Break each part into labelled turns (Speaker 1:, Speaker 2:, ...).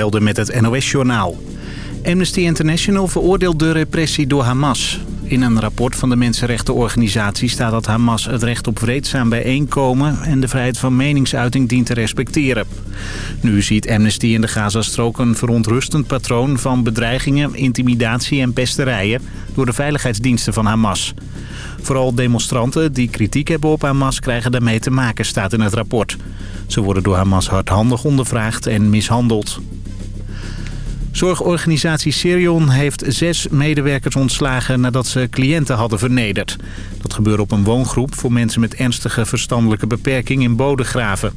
Speaker 1: Melden met het NOS-journaal. Amnesty International veroordeelt de repressie door Hamas. In een rapport van de mensenrechtenorganisatie staat dat Hamas het recht op vreedzaam bijeenkomen... en de vrijheid van meningsuiting dient te respecteren. Nu ziet Amnesty in de Gazastrook een verontrustend patroon van bedreigingen, intimidatie en pesterijen... door de veiligheidsdiensten van Hamas. Vooral demonstranten die kritiek hebben op Hamas krijgen daarmee te maken, staat in het rapport. Ze worden door Hamas hardhandig ondervraagd en mishandeld. Zorgorganisatie Sirion heeft zes medewerkers ontslagen nadat ze cliënten hadden vernederd. Dat gebeurde op een woongroep voor mensen met ernstige verstandelijke beperking in Bodegraven.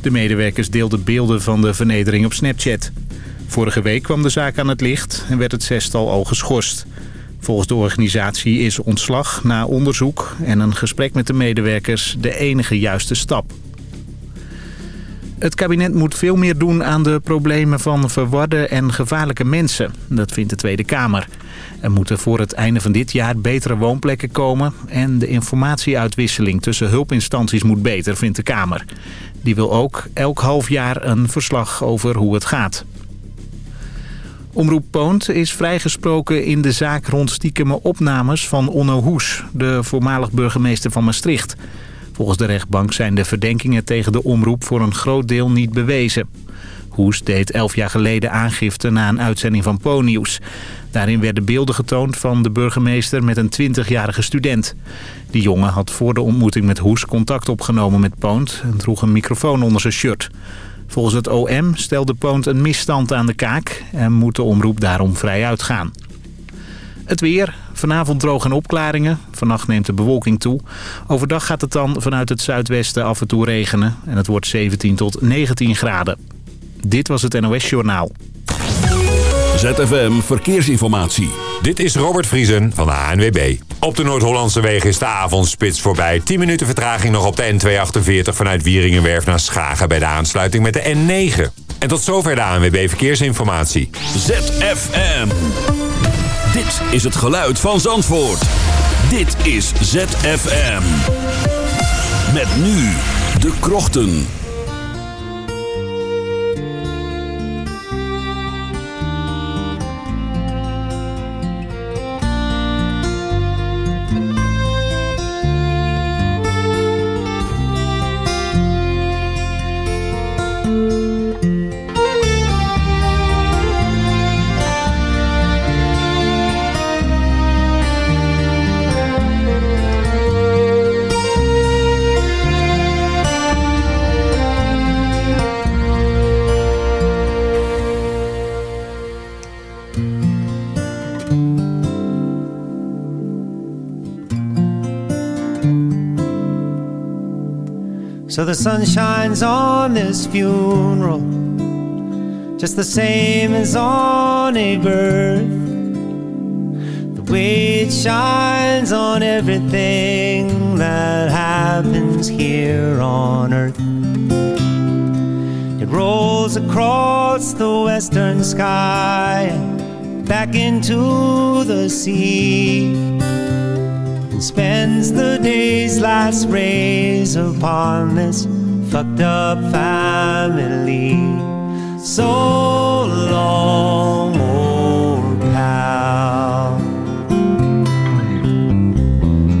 Speaker 1: De medewerkers deelden beelden van de vernedering op Snapchat. Vorige week kwam de zaak aan het licht en werd het zestal al geschorst. Volgens de organisatie is ontslag na onderzoek en een gesprek met de medewerkers de enige juiste stap. Het kabinet moet veel meer doen aan de problemen van verwarde en gevaarlijke mensen. Dat vindt de Tweede Kamer. Er moeten voor het einde van dit jaar betere woonplekken komen... en de informatieuitwisseling tussen hulpinstanties moet beter, vindt de Kamer. Die wil ook elk half jaar een verslag over hoe het gaat. Omroep Poont is vrijgesproken in de zaak rond stiekeme opnames van Onno Hoes... de voormalig burgemeester van Maastricht... Volgens de rechtbank zijn de verdenkingen tegen de omroep voor een groot deel niet bewezen. Hoes deed elf jaar geleden aangifte na een uitzending van Po-nieuws. Daarin werden beelden getoond van de burgemeester met een 20-jarige student. Die jongen had voor de ontmoeting met Hoes contact opgenomen met Poont... en droeg een microfoon onder zijn shirt. Volgens het OM stelde Poont een misstand aan de kaak... en moet de omroep daarom vrij uitgaan. Het weer. Vanavond droog en opklaringen. Vannacht neemt de bewolking toe. Overdag gaat het dan vanuit het zuidwesten af en toe regenen. En het wordt 17 tot 19 graden. Dit was het NOS Journaal.
Speaker 2: ZFM Verkeersinformatie.
Speaker 3: Dit is Robert Vriesen van de ANWB. Op de Noord-Hollandse wegen is de avondspits voorbij. 10 minuten vertraging nog op de N248 vanuit Wieringenwerf naar Schagen... bij de aansluiting met de N9. En tot zover de ANWB Verkeersinformatie.
Speaker 2: ZFM. Dit is het geluid van Zandvoort. Dit is ZFM. Met nu de krochten.
Speaker 4: So the sun shines on this funeral, just the same as on a birth. The way it shines on everything that happens here on earth. It rolls across the western sky, back into the sea spends the day's last rays upon this fucked up family. So long, old pal.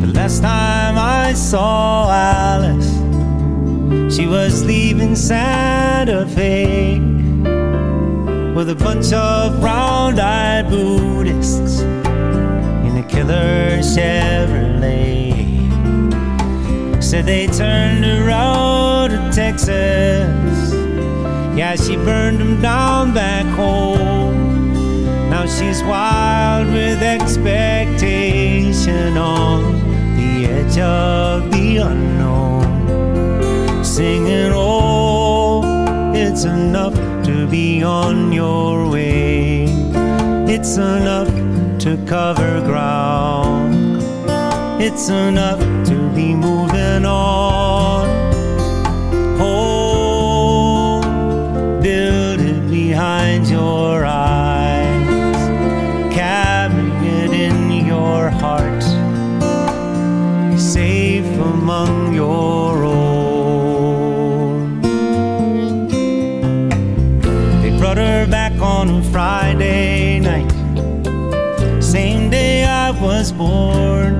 Speaker 4: The last time I saw Alice, she was leaving Santa Fe with a bunch of round eyed Buddhists killer Chevrolet. Said they turned her out to Texas. Yeah, she burned them down back home. Now she's wild with expectation on the edge of the unknown. Singing, oh, it's enough to be on your way. It's enough cover ground. It's enough to be moving on. Born.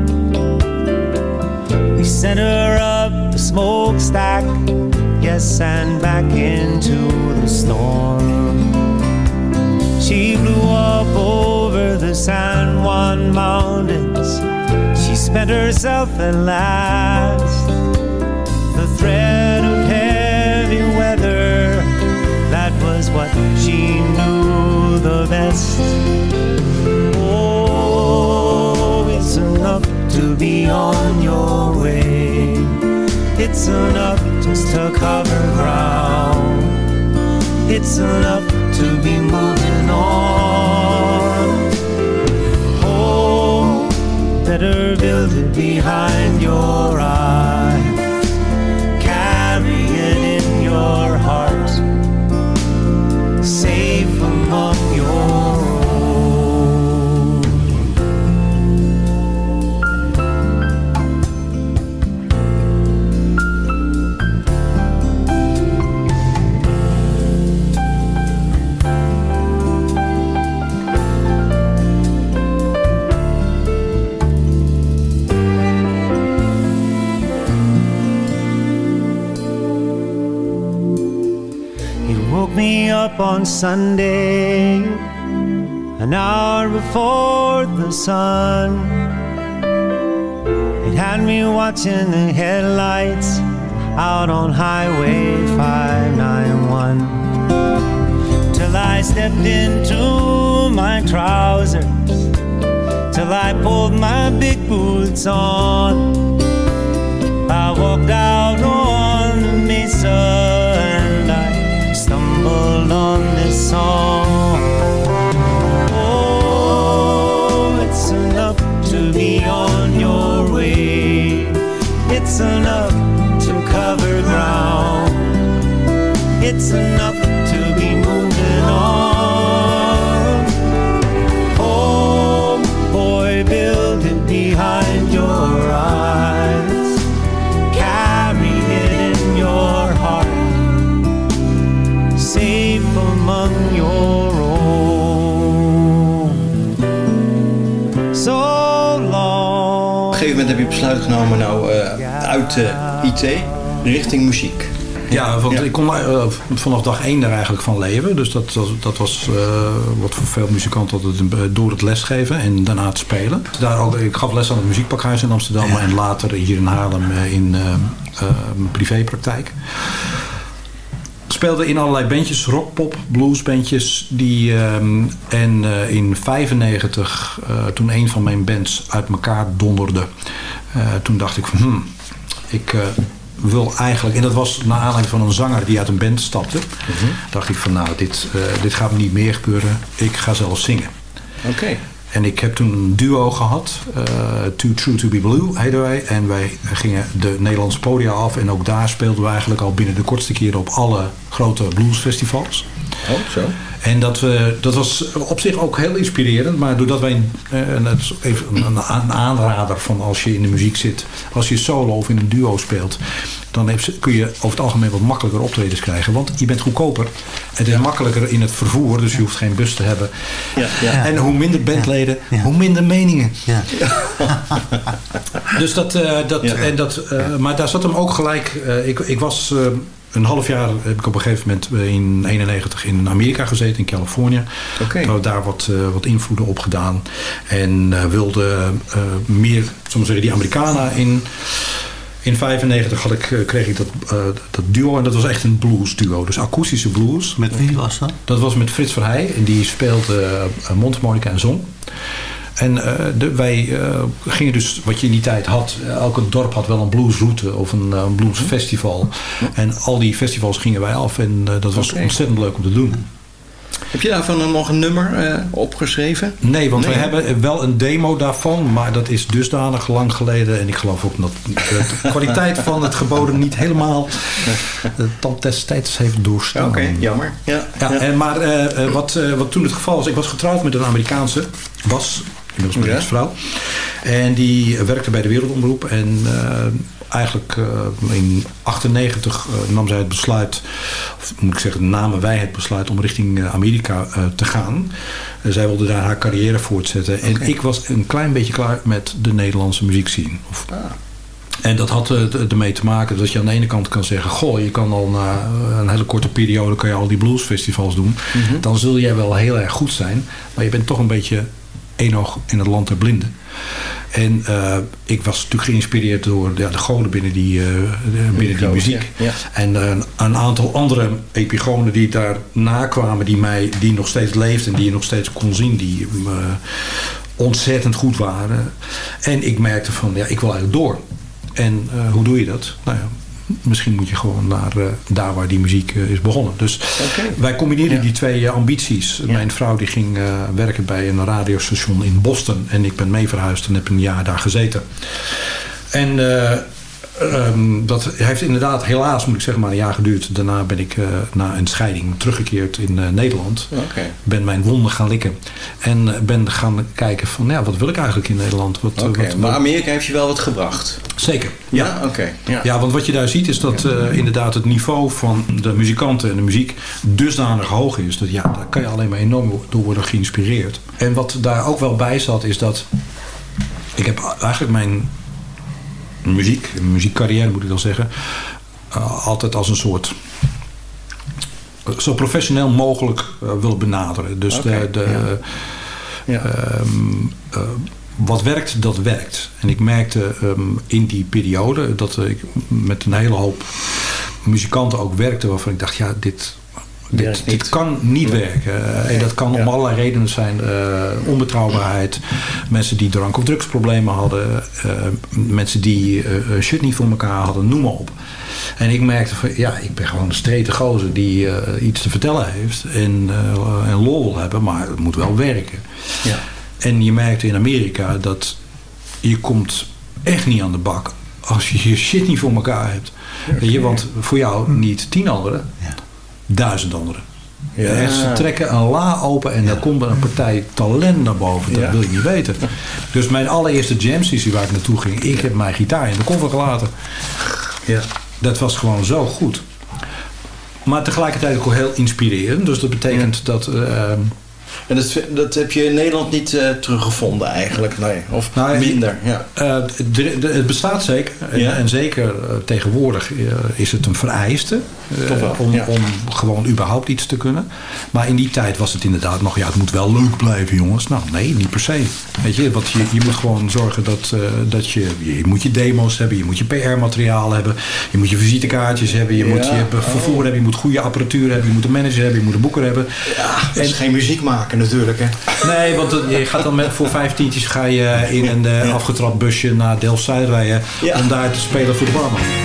Speaker 4: We sent her up the smokestack, yes, and back into the storm. She flew up over the San Juan Mountains. She spent herself at last. The threat of heavy weather, that was what she knew the best. Enough to be on your way. It's enough just to cover ground. It's enough to be moving on. Oh, better build it behind on Sunday, an hour before the sun. It had me watching the headlights out on Highway 591. Till I stepped into my trousers, till I pulled my big boots on. I walked out on on this song. Oh, it's enough to be on your way. It's enough to cover ground. It's enough
Speaker 5: je besluit genomen nou eh, uit de IT richting muziek.
Speaker 6: Ja, want
Speaker 5: Ja.
Speaker 6: ik kon eh, vanaf dag één daar eigenlijk van leven. Dus dat, dat, dat was eh, wat voor veel muzikanten altijd door het lesgeven en daarna het spelen. Daar ook, ik gaf les aan het Muziekpakhuis in Amsterdam en later hier in Haarlem in mijn privépraktijk. Speelde in allerlei bandjes, rock, pop, bluesbandjes. Die, ehm, en in 95, eh, toen een van mijn bands uit elkaar donderde, toen dacht ik van, hmm, ik eh, wil eigenlijk, en dat was naar aanleiding van een zanger die uit een band stapte, dacht ik van, nou, dit, eh, dit gaat niet meer gebeuren. Ik ga zelf zingen.
Speaker 5: Oké.
Speaker 6: En ik heb toen een duo gehad. eh Too True To Be Blue heette wij. En wij gingen de Nederlandse podia af. En ook daar speelden we eigenlijk al binnen de kortste keren op alle grote bluesfestivals.
Speaker 5: Oh, zo.
Speaker 6: En dat, we, dat was op zich ook heel inspirerend. Maar doordat wij, eh, en dat is even een, een aanrader van als je in de muziek zit. Als je solo of in een duo speelt. Dan heb je- kun je over het algemeen wat makkelijker optredens krijgen. Want je bent goedkoper. Het is makkelijker in het vervoer. Dus je hoeft geen bus te hebben.
Speaker 5: Ja, ja.
Speaker 6: En hoe minder bandleden, hoe minder meningen.
Speaker 7: Ja.
Speaker 6: Dus dat, eh, dat,
Speaker 5: Ja.
Speaker 6: en dat eh, maar daar zat hem ook gelijk. eh, ik, ik was eh, een half jaar heb ik op een gegeven moment in 91 in Amerika gezeten, in Californië.
Speaker 5: Oké.
Speaker 6: Ik had daar wat, eh, wat invloeden op gedaan. En eh, wilde eh, meer, we zeggen, die Americana in. In 95 had ik, kreeg ik dat, dat duo en dat was echt een blues duo. Dus akoestische blues.
Speaker 7: Met wie was dat?
Speaker 6: Dat was met Frits Verheij. En die speelde uh, mondharmonica en zong. En eh, de, wij eh, gingen dus, wat je in die tijd had... eh, elke dorp had wel een bluesroute of een, een bluesfestival. En al die festivals gingen wij af. En dat was ontzettend leuk om te doen.
Speaker 5: Heb je daarvan dan nog een nummer eh, opgeschreven?
Speaker 6: Nee, want
Speaker 5: Nee.
Speaker 6: we hebben wel een demo daarvan. Maar dat is dusdanig lang geleden. En ik geloof ook dat de kwaliteit van het geboden niet helemaal... de tand des tijds heeft doorstaan.
Speaker 5: Oké, jammer. Ja,
Speaker 6: Ja,
Speaker 5: ja.
Speaker 6: En, maar wat, wat toen het geval was, ik was getrouwd met een Amerikaanse, was inmiddels mijn
Speaker 5: Ja.
Speaker 6: ex-vrouw. En die werkte bij de Wereldomroep. En eh, eigenlijk uh, in 98 uh, nam zij het besluit, of moet ik zeggen, namen wij het besluit om richting uh, Amerika te gaan. zij wilde daar haar carrière voortzetten. Okay. En ik was een klein beetje klaar met de Nederlandse muziekscene. Of, ah. En dat had ermee te maken dat je aan de ene kant kan zeggen... goh, je kan al na een hele korte periode kan je al die bluesfestivals doen. Mm -hmm. Dan zul jij wel heel erg goed zijn. Maar je bent toch een beetje één oog in het land der blinden. En uh, ik was natuurlijk geïnspireerd door ja, de goden binnen die, uh, binnen die muziek. Ja, ja. En uh, een aantal andere epigonen die daarna kwamen... die, mij, die nog steeds leefden en die je nog steeds kon zien... die ontzettend goed waren. En ik merkte van, ja, ik wil eigenlijk door. En hoe doe je dat? Nou ja, misschien moet je gewoon naar uh, daar waar die muziek uh, is begonnen. Dus okay. wij combineerden ja. die twee uh, ambities. Ja. Mijn vrouw die ging werken bij een radiostation in Boston. En ik ben mee verhuisd en heb een jaar daar gezeten. En Um, dat heeft inderdaad helaas, moet ik zeggen, maar een jaar geduurd. Daarna ben ik uh, na een scheiding teruggekeerd in uh, Nederland. Okay. Ben mijn wonden gaan likken. En uh, ben gaan kijken van, ja, wat wil ik eigenlijk in Nederland? Wat,
Speaker 5: okay.
Speaker 6: wat,
Speaker 5: maar Amerika heeft je wel wat gebracht?
Speaker 6: Zeker, ja.
Speaker 5: Ja, okay.
Speaker 6: ja. ja want wat je daar ziet is dat inderdaad het niveau van de muzikanten en de muziek dusdanig hoog is. Dat ja, daar kan je alleen maar enorm door worden geïnspireerd. En wat daar ook wel bij zat is dat... Ik heb eigenlijk mijn muziek, muziekcarrière moet ik dan zeggen, uh, altijd als een soort zo professioneel mogelijk uh, wil benaderen. Dus okay, de, de ja. Ja. Um, uh, wat werkt, dat werkt. En ik merkte um, in die periode dat ik met een hele hoop muzikanten ook werkte waarvan ik dacht, ja, dit, dit, dit, kan niet werken. En dat kan om allerlei redenen zijn. Uh, onbetrouwbaarheid. Mensen die drank- of drugsproblemen hadden. Uh, mensen die uh, shit niet voor elkaar hadden. Noem maar op. En ik merkte van, ja, ik ben gewoon een strete gozer die iets te vertellen heeft. En, en lol wil hebben, maar het moet wel werken. Ja. En je merkte in Amerika dat je komt echt niet aan de bak als je je shit niet voor elkaar hebt. Okay. Je, want voor jou niet tien anderen. Duizend anderen. Ja. Ze trekken een la open en ja. dan komt er een partij talent naar boven. Dat ja. wil je niet weten. Dus mijn allereerste jam sessie waar ik naartoe ging... ik heb mijn gitaar in de koffer gelaten. Ja. Dat was gewoon zo goed. Maar tegelijkertijd ook heel inspirerend. Dus dat betekent dat... Uh,
Speaker 5: en dat, dat heb je in Nederland niet uh, teruggevonden eigenlijk, nee. Of nou, minder, ja.
Speaker 6: Uh, de, de, het bestaat zeker. Ja. En, en, zeker uh, tegenwoordig is het een vereiste. om, ja. om gewoon überhaupt iets te kunnen. Maar in die tijd was het inderdaad nog... Ja, het moet wel leuk blijven, jongens. Nou, nee, niet per se. Weet je, want je, je moet gewoon zorgen dat, dat je... Je moet je demo's hebben, je moet je PR-materiaal hebben. Je moet je visitekaartjes hebben, je moet je vervoer oh. hebben. Je moet goede apparatuur hebben, je moet een manager hebben, je moet een boeker hebben.
Speaker 5: Ja, en, geen muziek maken natuurlijk. Hè?
Speaker 6: Nee, want je gaat dan met, voor vijf tientjes ga je in een uh, afgetrapt busje naar Delft-Zuid rijden. Om daar te spelen voor de barman.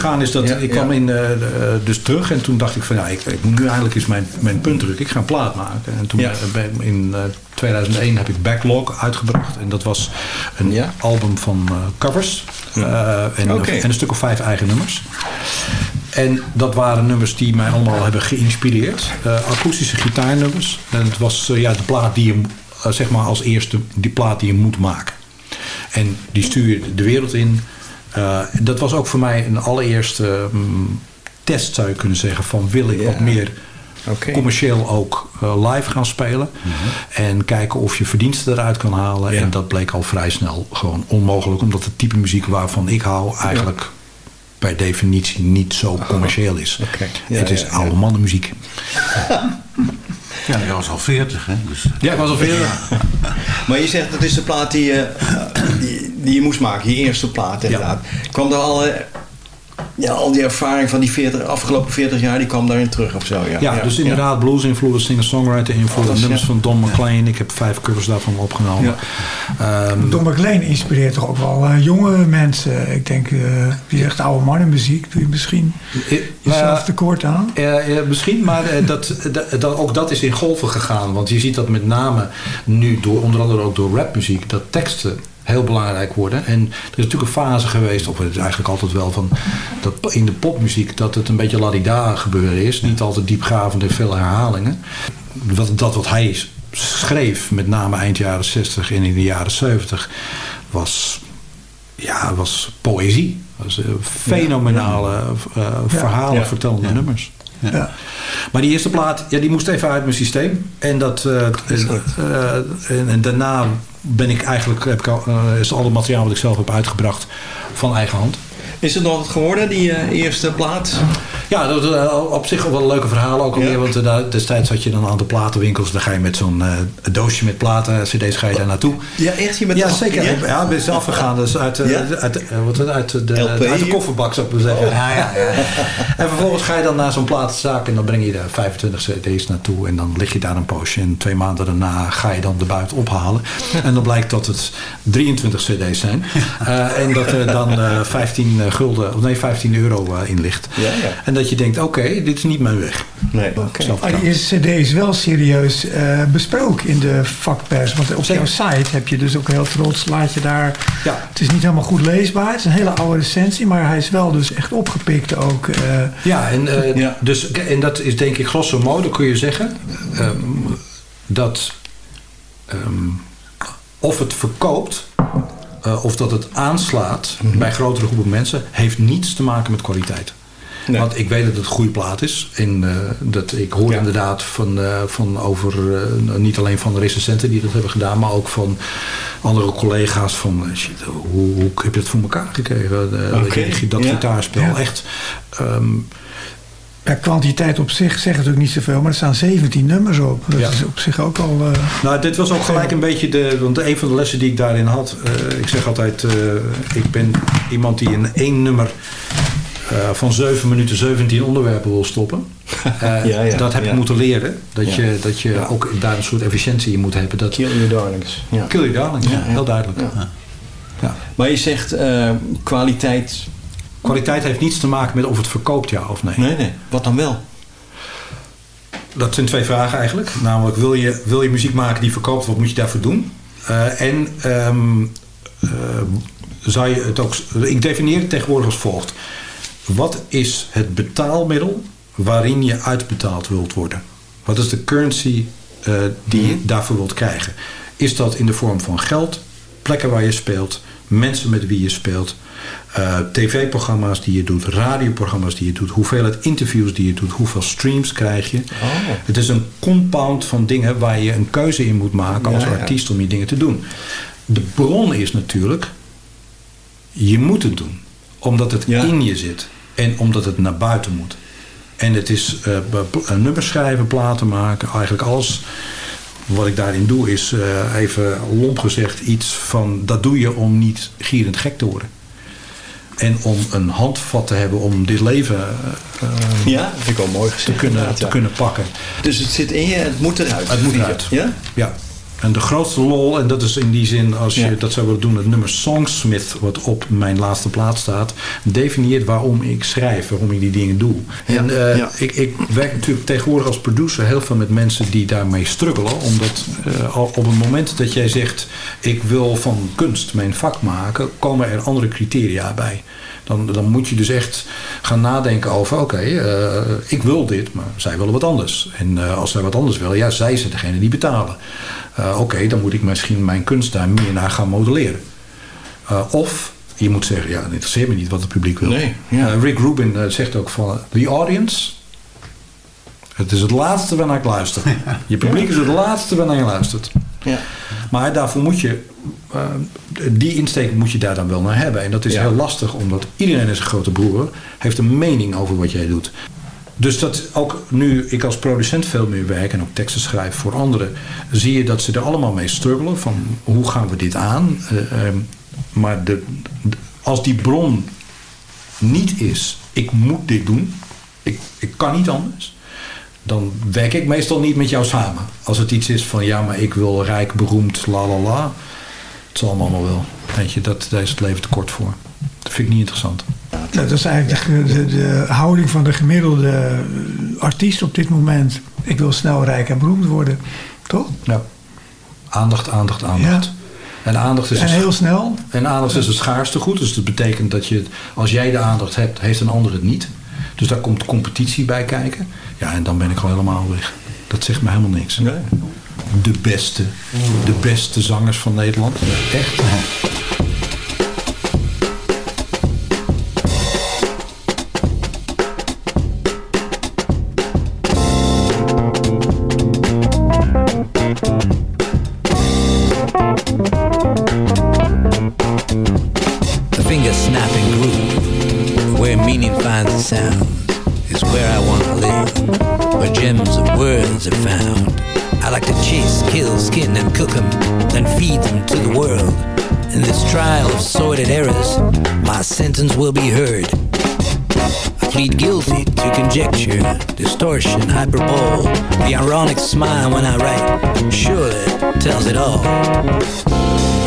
Speaker 6: Gegaan is, dat
Speaker 5: Ja,
Speaker 6: ik kwam in, eh, dus terug en toen dacht ik van ja, ik, ik moet nu eindelijk eens mijn, mijn punt drukken. Ik ga een plaat maken. En toen
Speaker 5: Ja.
Speaker 6: eh, ben- in eh, 2001 heb ik Backlog uitgebracht. En dat was een
Speaker 5: Ja.
Speaker 6: album van covers. en, een stuk of vijf eigen nummers. En dat waren nummers die mij allemaal hebben geïnspireerd. Akoestische gitaarnummers. En het was ja, de plaat die je, zeg maar als eerste, die plaat die je moet maken. En die stuur je de wereld in. Eh, dat was ook voor mij een allereerste mm, test, zou je kunnen zeggen, van wil ik
Speaker 5: Ja.
Speaker 6: wat meer commercieel ook eh, live gaan spelen. En kijken of je verdiensten eruit kan halen.
Speaker 5: Ja.
Speaker 6: En dat bleek al vrij snel gewoon onmogelijk. Omdat het type muziek waarvan ik hou eigenlijk per definitie niet zo commercieel is.
Speaker 5: Ja,
Speaker 6: het is
Speaker 5: ja, ja.
Speaker 6: oude mannenmuziek.
Speaker 8: Ja, jij was al 40, hè? Dus,
Speaker 6: Ja, ik was al veel.
Speaker 5: Maar je zegt dat is de plaat die je, die, die je moest maken, je eerste plaat inderdaad. Kwam er al, eh, ja, al die ervaring van die 40, afgelopen 40 jaar, die kwam daarin terug of zo? Ja,
Speaker 6: Ja, dus inderdaad blues invloeden, singer-songwriter invloeden,
Speaker 5: Alles,
Speaker 6: nummers
Speaker 5: ja.
Speaker 6: van Don McLean. Ik heb vijf covers daarvan opgenomen. Ehm,
Speaker 9: Don McLean inspireert toch ook wel eh, jonge mensen. Ik denk, eh die echt oude mannenmuziek. Doe je misschien jezelf
Speaker 6: nou,
Speaker 9: tekort aan?
Speaker 6: Ja, ja, misschien, maar eh, dat, dat, dat- ook dat is in golven gegaan. Want je ziet dat met name nu, door, onder andere ook door rapmuziek, dat teksten heel belangrijk worden. En er is natuurlijk een fase geweest, of het is eigenlijk altijd wel van, dat in de popmuziek, dat het een beetje ladida gebeuren is. Niet altijd diepgravende, veel herhalingen. Dat, dat wat hij schreef, met name eind jaren 60 en in de jaren 70, was ja, was poëzie. Was, eh, fenomenale eh, verhalen
Speaker 5: Ja.
Speaker 6: vertellende nummers.
Speaker 9: Ja.
Speaker 6: Maar die eerste plaat, ja, die moest even uit mijn systeem. En, dat, eh, en, en daarna ben ik eigenlijk, heb ik al, eh, is al het materiaal wat ik zelf heb uitgebracht van eigen hand.
Speaker 5: Is het nog wat geworden, die eh, eerste plaat?
Speaker 6: Ja, dat eh, op zich wel een leuke verhaal ook alweer.
Speaker 5: Ja.
Speaker 6: Want daar- destijds had je dan aan de platenwinkels. Dan ga je met zo'n eh, doosje met platen, cd's ga je daar naartoe.
Speaker 5: Ja, echt? Je bent
Speaker 6: Ja, zeker.
Speaker 5: Ja?
Speaker 6: Ja, ben zelf gegaan. Dus uit,
Speaker 5: Ja?
Speaker 6: uit, wat, uit, de,
Speaker 5: LP?
Speaker 6: uit de kofferbak, zou ik maar zeggen. Ja, ja, ja. En vervolgens ga je dan naar zo'n platenzaak en dan breng je daar 25 cd's naartoe. En dan lig je daar een poosje. En twee maanden daarna ga je dan de buit ophalen. En dan blijkt dat het 23 cd's zijn. En dat er dan eh 15 gulden, of nee, 15 euro in ligt.
Speaker 5: Ja, ja.
Speaker 6: En dat je denkt, oké, dit is niet mijn weg.
Speaker 5: Nee,
Speaker 9: Maar die eerste cd is wel serieus eh, besproken in de vakpers. Want op
Speaker 6: Zeker.
Speaker 9: jouw site heb je dus ook heel trots, laat je daar...
Speaker 6: Ja.
Speaker 9: Het is niet helemaal goed leesbaar. Het is een hele oude recensie, maar hij is wel dus echt opgepikt ook. eh,
Speaker 6: Ja, en, eh,
Speaker 5: Ja.
Speaker 6: Dus, en dat is denk ik grosso modo kun je zeggen ehm, dat ehm, of het verkoopt eh, of dat het aanslaat bij grotere groepen mensen, heeft niets te maken met kwaliteit.
Speaker 5: Nee.
Speaker 6: Want ik weet dat het een goede plaat is. En eh, dat, ik hoor
Speaker 5: Ja.
Speaker 6: inderdaad van, eh, van over, eh, niet alleen van de recensenten die dat hebben gedaan, maar ook van andere collega's van, shit, hoe, hoe heb je dat voor elkaar gekregen? Je, Dat
Speaker 5: Ja.
Speaker 6: gitaarspel.
Speaker 9: Ja.
Speaker 6: Echt. ehm,
Speaker 9: ja, kwantiteit op zich zegt natuurlijk niet zoveel, maar er staan 17 nummers op. Dat
Speaker 6: Ja.
Speaker 9: is op zich ook al...
Speaker 6: Nou, dit was ook gelijk een beetje de. Want een van de lessen die ik daarin had. ik zeg altijd: ik ben iemand die in één nummer. Eh, van 7 minuten 17 onderwerpen wil stoppen. Eh,
Speaker 5: Ja, ja,
Speaker 6: dat heb
Speaker 5: ja.
Speaker 6: ik moeten leren. Dat je, dat je ook daar een soort efficiëntie in moet hebben. Dat,
Speaker 5: Kill Your Darlings. Ja.
Speaker 6: kill your darling,
Speaker 5: Ja, ja.
Speaker 6: heel duidelijk.
Speaker 5: Ja. Maar je zegt eh, kwaliteit...
Speaker 6: Kwaliteit heeft niets te maken met of het verkoopt, ja of nee.
Speaker 5: Nee, nee. Wat dan wel?
Speaker 6: Dat zijn twee vragen eigenlijk. Namelijk, wil je, wil je muziek maken die verkoopt, wat moet je daarvoor doen? En eh, zou je het ook... Ik definieer het tegenwoordig als volgt. Wat is het betaalmiddel waarin je uitbetaald wilt worden? Wat is de currency eh, die je daarvoor wilt krijgen? Is dat in de vorm van geld, plekken waar je speelt, mensen met wie je speelt, eh, tv-programma's die je doet, radioprogramma's die je doet, hoeveelheid interviews die je doet, hoeveel streams krijg je? Het is een compound van dingen waar je een keuze in moet maken als
Speaker 5: Ja, ja.
Speaker 6: artiest om je dingen te doen. De bron is natuurlijk, je moet het doen, omdat het
Speaker 5: Ja.
Speaker 6: in je zit en omdat het naar buiten moet. En het is eh, een nummers schrijven, platen maken, eigenlijk alles wat ik daarin doe is eh, even lomp gezegd iets van dat doe je om niet gierend gek te worden. En om een handvat te hebben om dit leven eh, eh,
Speaker 5: Ja, vind ik wel mooi gezegd.
Speaker 6: te, kunnen, te kunnen pakken.
Speaker 5: Dus het zit in je, het moet eruit.
Speaker 6: Het moet eruit.
Speaker 5: Ja?
Speaker 6: Ja. En de grootste lol, en dat is in die zin, als je
Speaker 5: Ja.
Speaker 6: dat zou willen doen, het nummer Songsmith, wat op mijn laatste plaats staat, definieert waarom ik schrijf, waarom ik die dingen doe. en eh,
Speaker 5: ja.
Speaker 6: ik, ik werk natuurlijk tegenwoordig als producer heel veel met mensen die daarmee struggelen. Omdat eh, op het moment dat jij zegt, ik wil van kunst mijn vak maken, komen er andere criteria bij. Dan, dan moet je dus echt gaan nadenken over, oké, eh, ik wil dit, maar zij willen wat anders. En eh, als zij wat anders willen, ja, zij zijn degene die betalen. Eh, oké, dan moet ik misschien mijn kunst daar meer naar gaan modelleren. Of je moet zeggen, ja, het interesseert me niet wat het publiek wil.
Speaker 5: Nee, ja.
Speaker 6: Rick Rubin zegt ook van, the audience, het is het laatste waarnaar ik luister. Je publiek is het laatste waarnaar je luistert.
Speaker 5: Ja.
Speaker 6: Maar daarvoor moet je, eh, die insteek moet je daar dan wel naar hebben. En dat is
Speaker 5: Ja.
Speaker 6: heel lastig, omdat iedereen is een grote broer, heeft een mening over wat jij doet. Dus dat ook nu ik als producent veel meer werk en ook teksten schrijf voor anderen, zie je dat ze er allemaal mee struggelen van hoe gaan we dit aan. Eh, ehm, maar de, de- als die bron niet is, ik moet dit doen, ik, ik kan niet anders, dan werk ik meestal niet met jou samen. Als het iets is van ja, maar ik wil rijk, beroemd, la la la. Het zal allemaal wel. Weet je, dat, daar is het leven te kort voor. Dat vind ik niet interessant.
Speaker 9: Dat is eigenlijk de, de, de houding van de gemiddelde artiest op dit moment. Ik wil snel rijk en beroemd worden. Toch?
Speaker 6: Ja. Aandacht, aandacht, aandacht.
Speaker 9: Ja.
Speaker 6: En aandacht is
Speaker 9: En heel snel.
Speaker 6: En aandacht is het schaarste goed. Dus dat betekent dat je, als jij de aandacht hebt, heeft een ander het niet. Dus daar komt competitie bij kijken. Ja, en dan ben ik gewoon helemaal weg. Dat zegt me helemaal niks. De beste, de beste zangers van Nederland. Echt.
Speaker 10: To the world. In this trial of sordid errors, my sentence will be heard. I plead guilty to conjecture, distortion, hyperbole. The ironic smile when I write surely tells it all.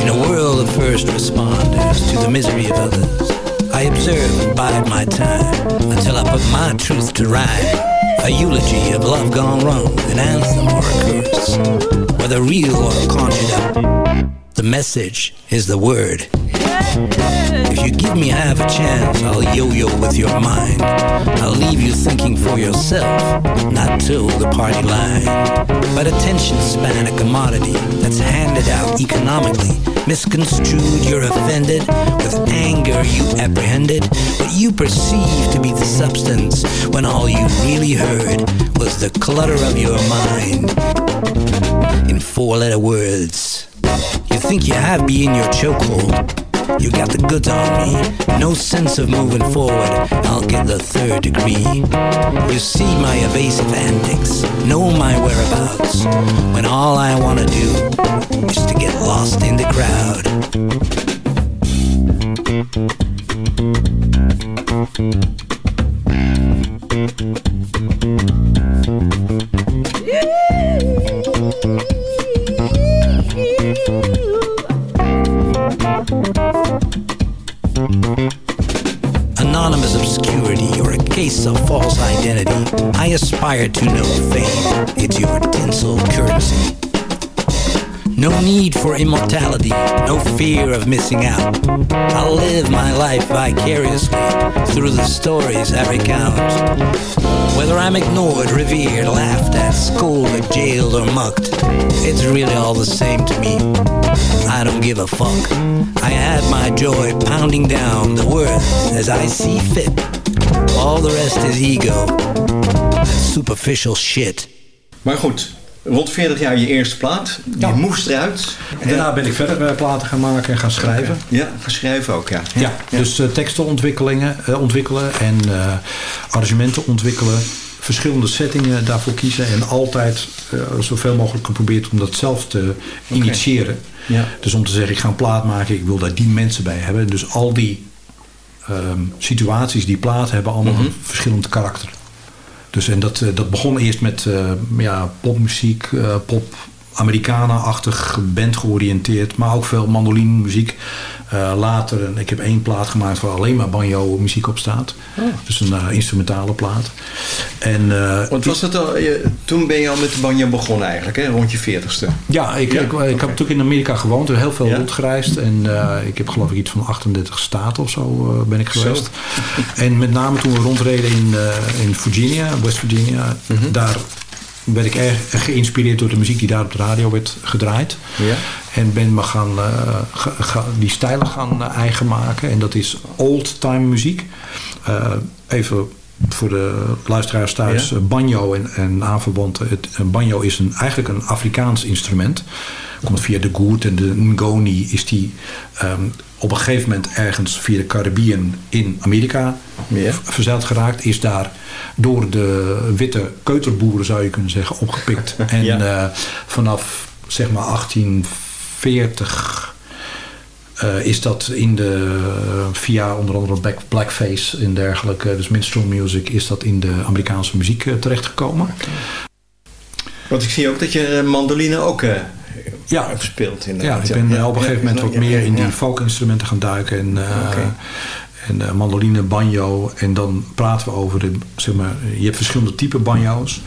Speaker 10: In a world of first responders to the misery of others, I observe and bide my time until I put my truth to rhyme. A eulogy of love gone wrong, an anthem or a curse, whether real or conjured up. The message is the word. If you give me half a chance, I'll yo-yo with your mind. I'll leave you thinking for yourself, not till the party line. But attention span a commodity that's handed out economically. Misconstrued, you're offended. With anger, you apprehended what you perceive to be the substance when all you really heard was the clutter of your mind in four-letter words. You think you have me in your chokehold. You got the goods on me. No sense of moving forward. I'll get the third degree. You see my evasive antics. Know my whereabouts. When all I want to do is to get lost in the crowd. Or a false identity. I aspire to no fame. It's your tinsel currency. No need for immortality, no fear of missing out. I'll live my life vicariously through the stories I recount. Whether I'm ignored, revered, laughed at, scolded, jailed, or mucked, it's really all the same to me. I don't give a fuck. I had my joy pounding down the words as I see fit. All the rest is ego. Superficial shit.
Speaker 5: Maar goed, rond 40 jaar je eerste plaat. Die moest eruit.
Speaker 6: En daarna ben ik verder eh, platen gaan maken en gaan schrijven.
Speaker 5: Ja, gaan schrijven ook, ja.
Speaker 6: Ja, dus eh, teksten ontwikkelingen, eh, ontwikkelen en eh, arrangementen ontwikkelen. Verschillende settingen daarvoor kiezen. En altijd eh, zoveel mogelijk geprobeerd om dat zelf te initiëren.
Speaker 5: Ja.
Speaker 6: Dus om te zeggen, ik ga een plaat maken, ik wil daar die mensen bij hebben. Dus al die ehm, situaties die plaat hebben allemaal een verschillend karakter. Dus en dat, eh, dat begon eerst met eh, ja, popmuziek, eh, pop, Americana-achtig band georiënteerd, maar ook veel mandolinmuziek. Uh, later, ik heb één plaat gemaakt waar alleen maar banjo muziek op staat.
Speaker 5: Oh.
Speaker 6: Dus een uh, instrumentale plaat. En, uh,
Speaker 5: Want was het al, je, toen ben je al met de banjo begonnen eigenlijk, hè? rond je veertigste?
Speaker 6: Ja, ik,
Speaker 5: Ja?
Speaker 6: ik, heb natuurlijk in Amerika gewoond, heel veel
Speaker 5: Ja.
Speaker 6: rondgereisd. En ik heb geloof ik iets van 38 staten of zo ben ik geweest. En met name toen we rondreden in, in Virginia, West Virginia,
Speaker 5: Mhm.
Speaker 6: daar werd ik erg geïnspireerd door de muziek die daar op de radio werd gedraaid.
Speaker 5: Ja.
Speaker 6: En ben me gaan, eh, ga- ga- die stijlen gaan eh, eigen maken. En dat is old time muziek. Eh, even voor de luisteraars thuis.
Speaker 5: Ja.
Speaker 6: Banjo en, en aanverwanten. Het, banjo is een, eigenlijk een Afrikaans instrument. Komt via de Goed en de Ngoni is die ehm, op een gegeven moment ergens via de Caribbean in Amerika v- verzeild geraakt. Is daar door de witte keuterboeren zou je kunnen zeggen opgepikt. En
Speaker 5: Ja.
Speaker 6: eh, vanaf zeg maar 1840 eh, is dat in de, via onder andere black, blackface en dergelijke, dus minstrel music, is dat in de Amerikaanse muziek eh, terechtgekomen.
Speaker 5: Want ik zie ook dat je mandoline ook
Speaker 6: Ja.
Speaker 5: speelt.
Speaker 6: Ja, ik ben
Speaker 5: Ja,
Speaker 6: eh, op een gegeven moment wat meer in die folkinstrumenten gaan duiken. En, eh,
Speaker 5: Oké.
Speaker 6: en eh, mandoline, banjo. En dan praten we over, de, zeg maar, je hebt verschillende typen banjo's.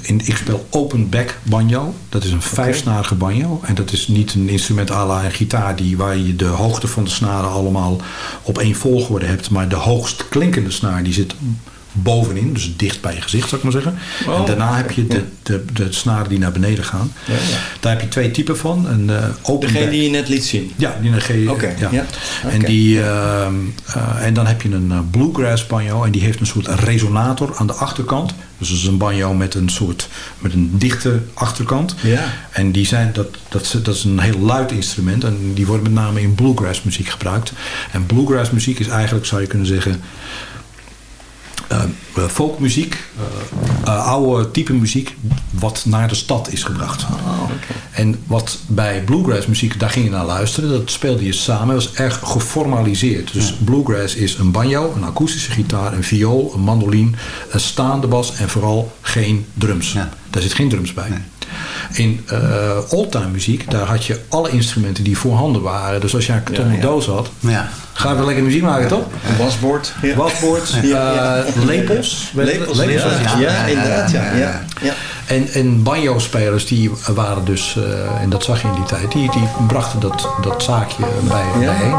Speaker 6: In, ik speel open back banjo. Dat is een vijfsnarige banjo. En dat is niet een instrument à la een gitaar die, waar je de hoogte van de snaren allemaal op één volgorde hebt. Maar de hoogst klinkende snaar die zit bovenin. Dus dicht bij je gezicht zou ik maar zeggen.
Speaker 5: Oh,
Speaker 6: en daarna heb je de, de, de snaren die naar beneden gaan.
Speaker 5: Ja, ja.
Speaker 6: Daar heb je twee typen van. Een eh, open
Speaker 5: Degene die je net liet zien.
Speaker 6: ja, die NG.
Speaker 5: Oké,
Speaker 6: ja.
Speaker 5: ja.
Speaker 6: En, die, ehm, eh, en dan heb je een eh, bluegrass banjo. En die heeft een soort resonator aan de achterkant. Dus dat is een banjo met een soort met een dichte achterkant.
Speaker 5: Ja.
Speaker 6: En die zijn, dat, dat, dat is een heel luid instrument. En die wordt met name in bluegrass muziek gebruikt. En bluegrass muziek is eigenlijk, zou je kunnen zeggen... eh, folkmuziek, eh, oude type muziek, wat naar de stad is gebracht. En wat bij bluegrass muziek, daar ging je naar luisteren, dat speelde je samen, dat was erg geformaliseerd. Dus bluegrass is een banjo, een akoestische gitaar, een viool, een mandolin, een staande bas en vooral geen drums.
Speaker 8: Ja.
Speaker 6: Daar zit geen drums bij. In oldtime muziek, daar had je alle instrumenten die voorhanden waren. Dus als je een kartonnen
Speaker 5: Ja, ja.
Speaker 6: doos had,
Speaker 8: Ja.
Speaker 6: Gaan we lekker muziek maken, toch?
Speaker 5: Een wasbord. Ja.
Speaker 6: Wasboard,
Speaker 5: Ja, ja.
Speaker 6: eh, lepels. Je-
Speaker 5: Lepels, ja, inderdaad. Ja, ja.
Speaker 6: En, en banjo-spelers die waren dus, eh, en dat zag je in die tijd, die, die brachten dat, dat zaakje bij, bijeen.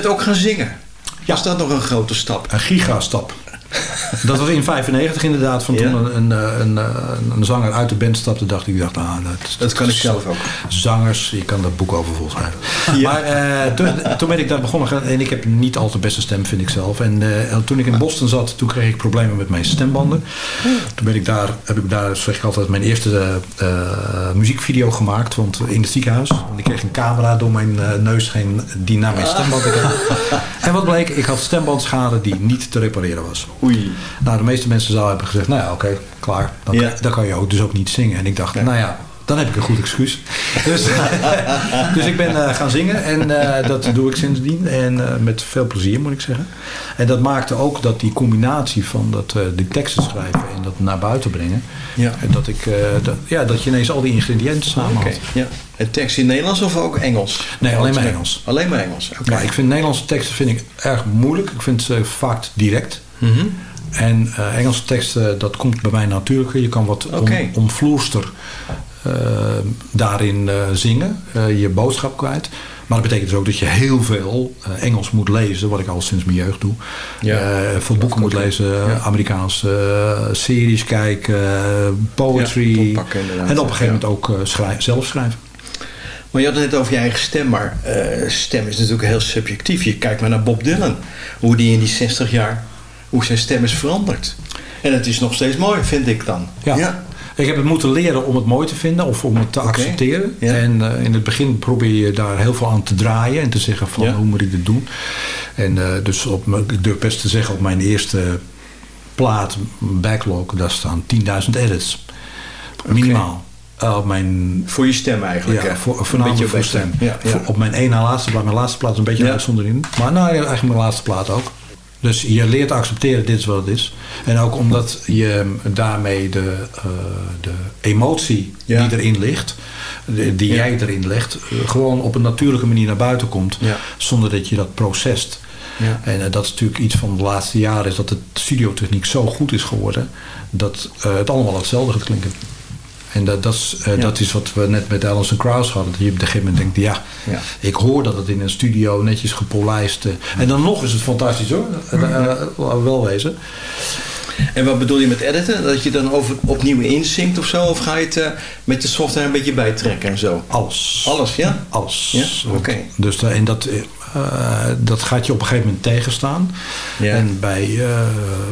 Speaker 5: Bent ook gaan zingen. Was dat nog een grote stap?
Speaker 6: Een gigastap. Dat was in 95 inderdaad. Van toen een, een, een, een, een zanger uit de band stapte, dacht ik, dacht, ah, dat,
Speaker 5: Dat kan ik zelf ook.
Speaker 6: Zangers, je kan dat boek over vol Maar eh, toen, toen ben ik daar begonnen en ik heb niet al de beste stem, vind ik zelf. En eh, toen ik in Boston zat, toen kreeg ik problemen met mijn stembanden. Toen ben ik daar, heb ik daar, zeg ik altijd, mijn eerste eh, muziekvideo gemaakt. Want in het ziekenhuis, want ik kreeg een camera door mijn neus heen die naar mijn stemband keek. En wat bleek, ik had stembandschade die niet te repareren was.
Speaker 5: Oei.
Speaker 6: Nou, de meeste mensen zouden hebben gezegd, nou ja, oké, klaar. Dan,
Speaker 5: Ja.
Speaker 6: dan kan je ook, dus ook niet zingen. En ik dacht, nou ja, dan heb ik een goed excuus. Dus, dus ik ben eh, gaan zingen en eh, dat doe ik sindsdien. En eh, met veel plezier, moet ik zeggen. En dat maakte ook dat die combinatie van dat, eh, die teksten schrijven en dat naar buiten brengen.
Speaker 5: Ja.
Speaker 6: En dat, ik, eh, dat, ja, dat je ineens al die ingrediënten samen had.
Speaker 5: ja. En tekst in Nederlands of ook Engels?
Speaker 6: Nee, alleen maar Engels.
Speaker 5: Alleen maar Engels.
Speaker 6: Ja, ik vind Nederlandse teksten vind ik erg moeilijk. Ik vind ze vaak direct.
Speaker 5: Mhm.
Speaker 6: En eh, Engelse teksten, dat komt bij mij natuurlijker. Je kan wat om, omvloerster eh, daarin eh, zingen, eh, je boodschap kwijt. Maar dat betekent dus ook dat je heel veel eh, Engels moet lezen, wat ik al sinds mijn jeugd doe.
Speaker 5: Ja.
Speaker 6: Eh, veel boeken moet lezen,
Speaker 5: Ja.
Speaker 6: Amerikaanse eh, series kijken, eh, poetry.
Speaker 5: Ja,
Speaker 6: en op een gegeven moment ook eh, schrij- zelf schrijven.
Speaker 5: Maar je had het net over je eigen stem, maar eh, stem is natuurlijk heel subjectief. Je kijkt maar naar Bob Dylan. Hoe die in die 60 jaar, hoe zijn stem is veranderd. En het is nog steeds mooi, vind ik dan.
Speaker 6: Ja. Ik heb het moeten leren om het mooi te vinden of om het te accepteren.
Speaker 5: ja.
Speaker 6: En eh, in het begin probeer je daar heel veel aan te draaien en te zeggen van
Speaker 5: Ja.
Speaker 6: hoe moet ik dit doen. En eh, dus op, ik durf best te zeggen op mijn eerste plaat, backlog, daar staan 10.000 edits. Minimaal. Eh, op mijn,
Speaker 5: Voor je stem eigenlijk,
Speaker 6: Ja, voor, voornamelijk voor stem.
Speaker 5: stem. Ja, ja.
Speaker 6: Voor- Op mijn na laatste plaat. Mijn laatste plaat is een beetje een uitzondering. Maar nou, eigenlijk mijn laatste plaat ook. Dus je leert te accepteren, dit is wat het is. En ook omdat je daarmee de, eh, de emotie
Speaker 5: Ja.
Speaker 6: die erin ligt, de- die
Speaker 5: Ja.
Speaker 6: jij erin legt, eh, gewoon op een natuurlijke manier naar buiten komt.
Speaker 5: Ja.
Speaker 6: Zonder dat je dat procest.
Speaker 5: Ja.
Speaker 6: En eh, dat is natuurlijk iets van de laatste jaren, is dat de studiotechniek zo goed is geworden, dat het allemaal hetzelfde gaat klinken. En dat, dat, is, eh,
Speaker 5: Ja.
Speaker 6: dat is wat we net met Alison Krauss hadden. Dat je op een gegeven moment denkt, ja,
Speaker 5: Ja.
Speaker 6: ik hoor dat het in een studio netjes gepolijst. eh, En dan nog is het fantastisch hoor. We wel wezen.
Speaker 5: En wat bedoel je met editen? Dat je dan over, opnieuw inzinkt of zo? Of ga je het met de software een beetje bijtrekken en zo?
Speaker 6: Alles.
Speaker 5: Alles, ja?
Speaker 6: Alles.
Speaker 5: Ja? Oké.
Speaker 6: Dus de- en dat, eh, dat gaat je op een gegeven moment tegenstaan.
Speaker 5: Ja.
Speaker 6: En bij, eh,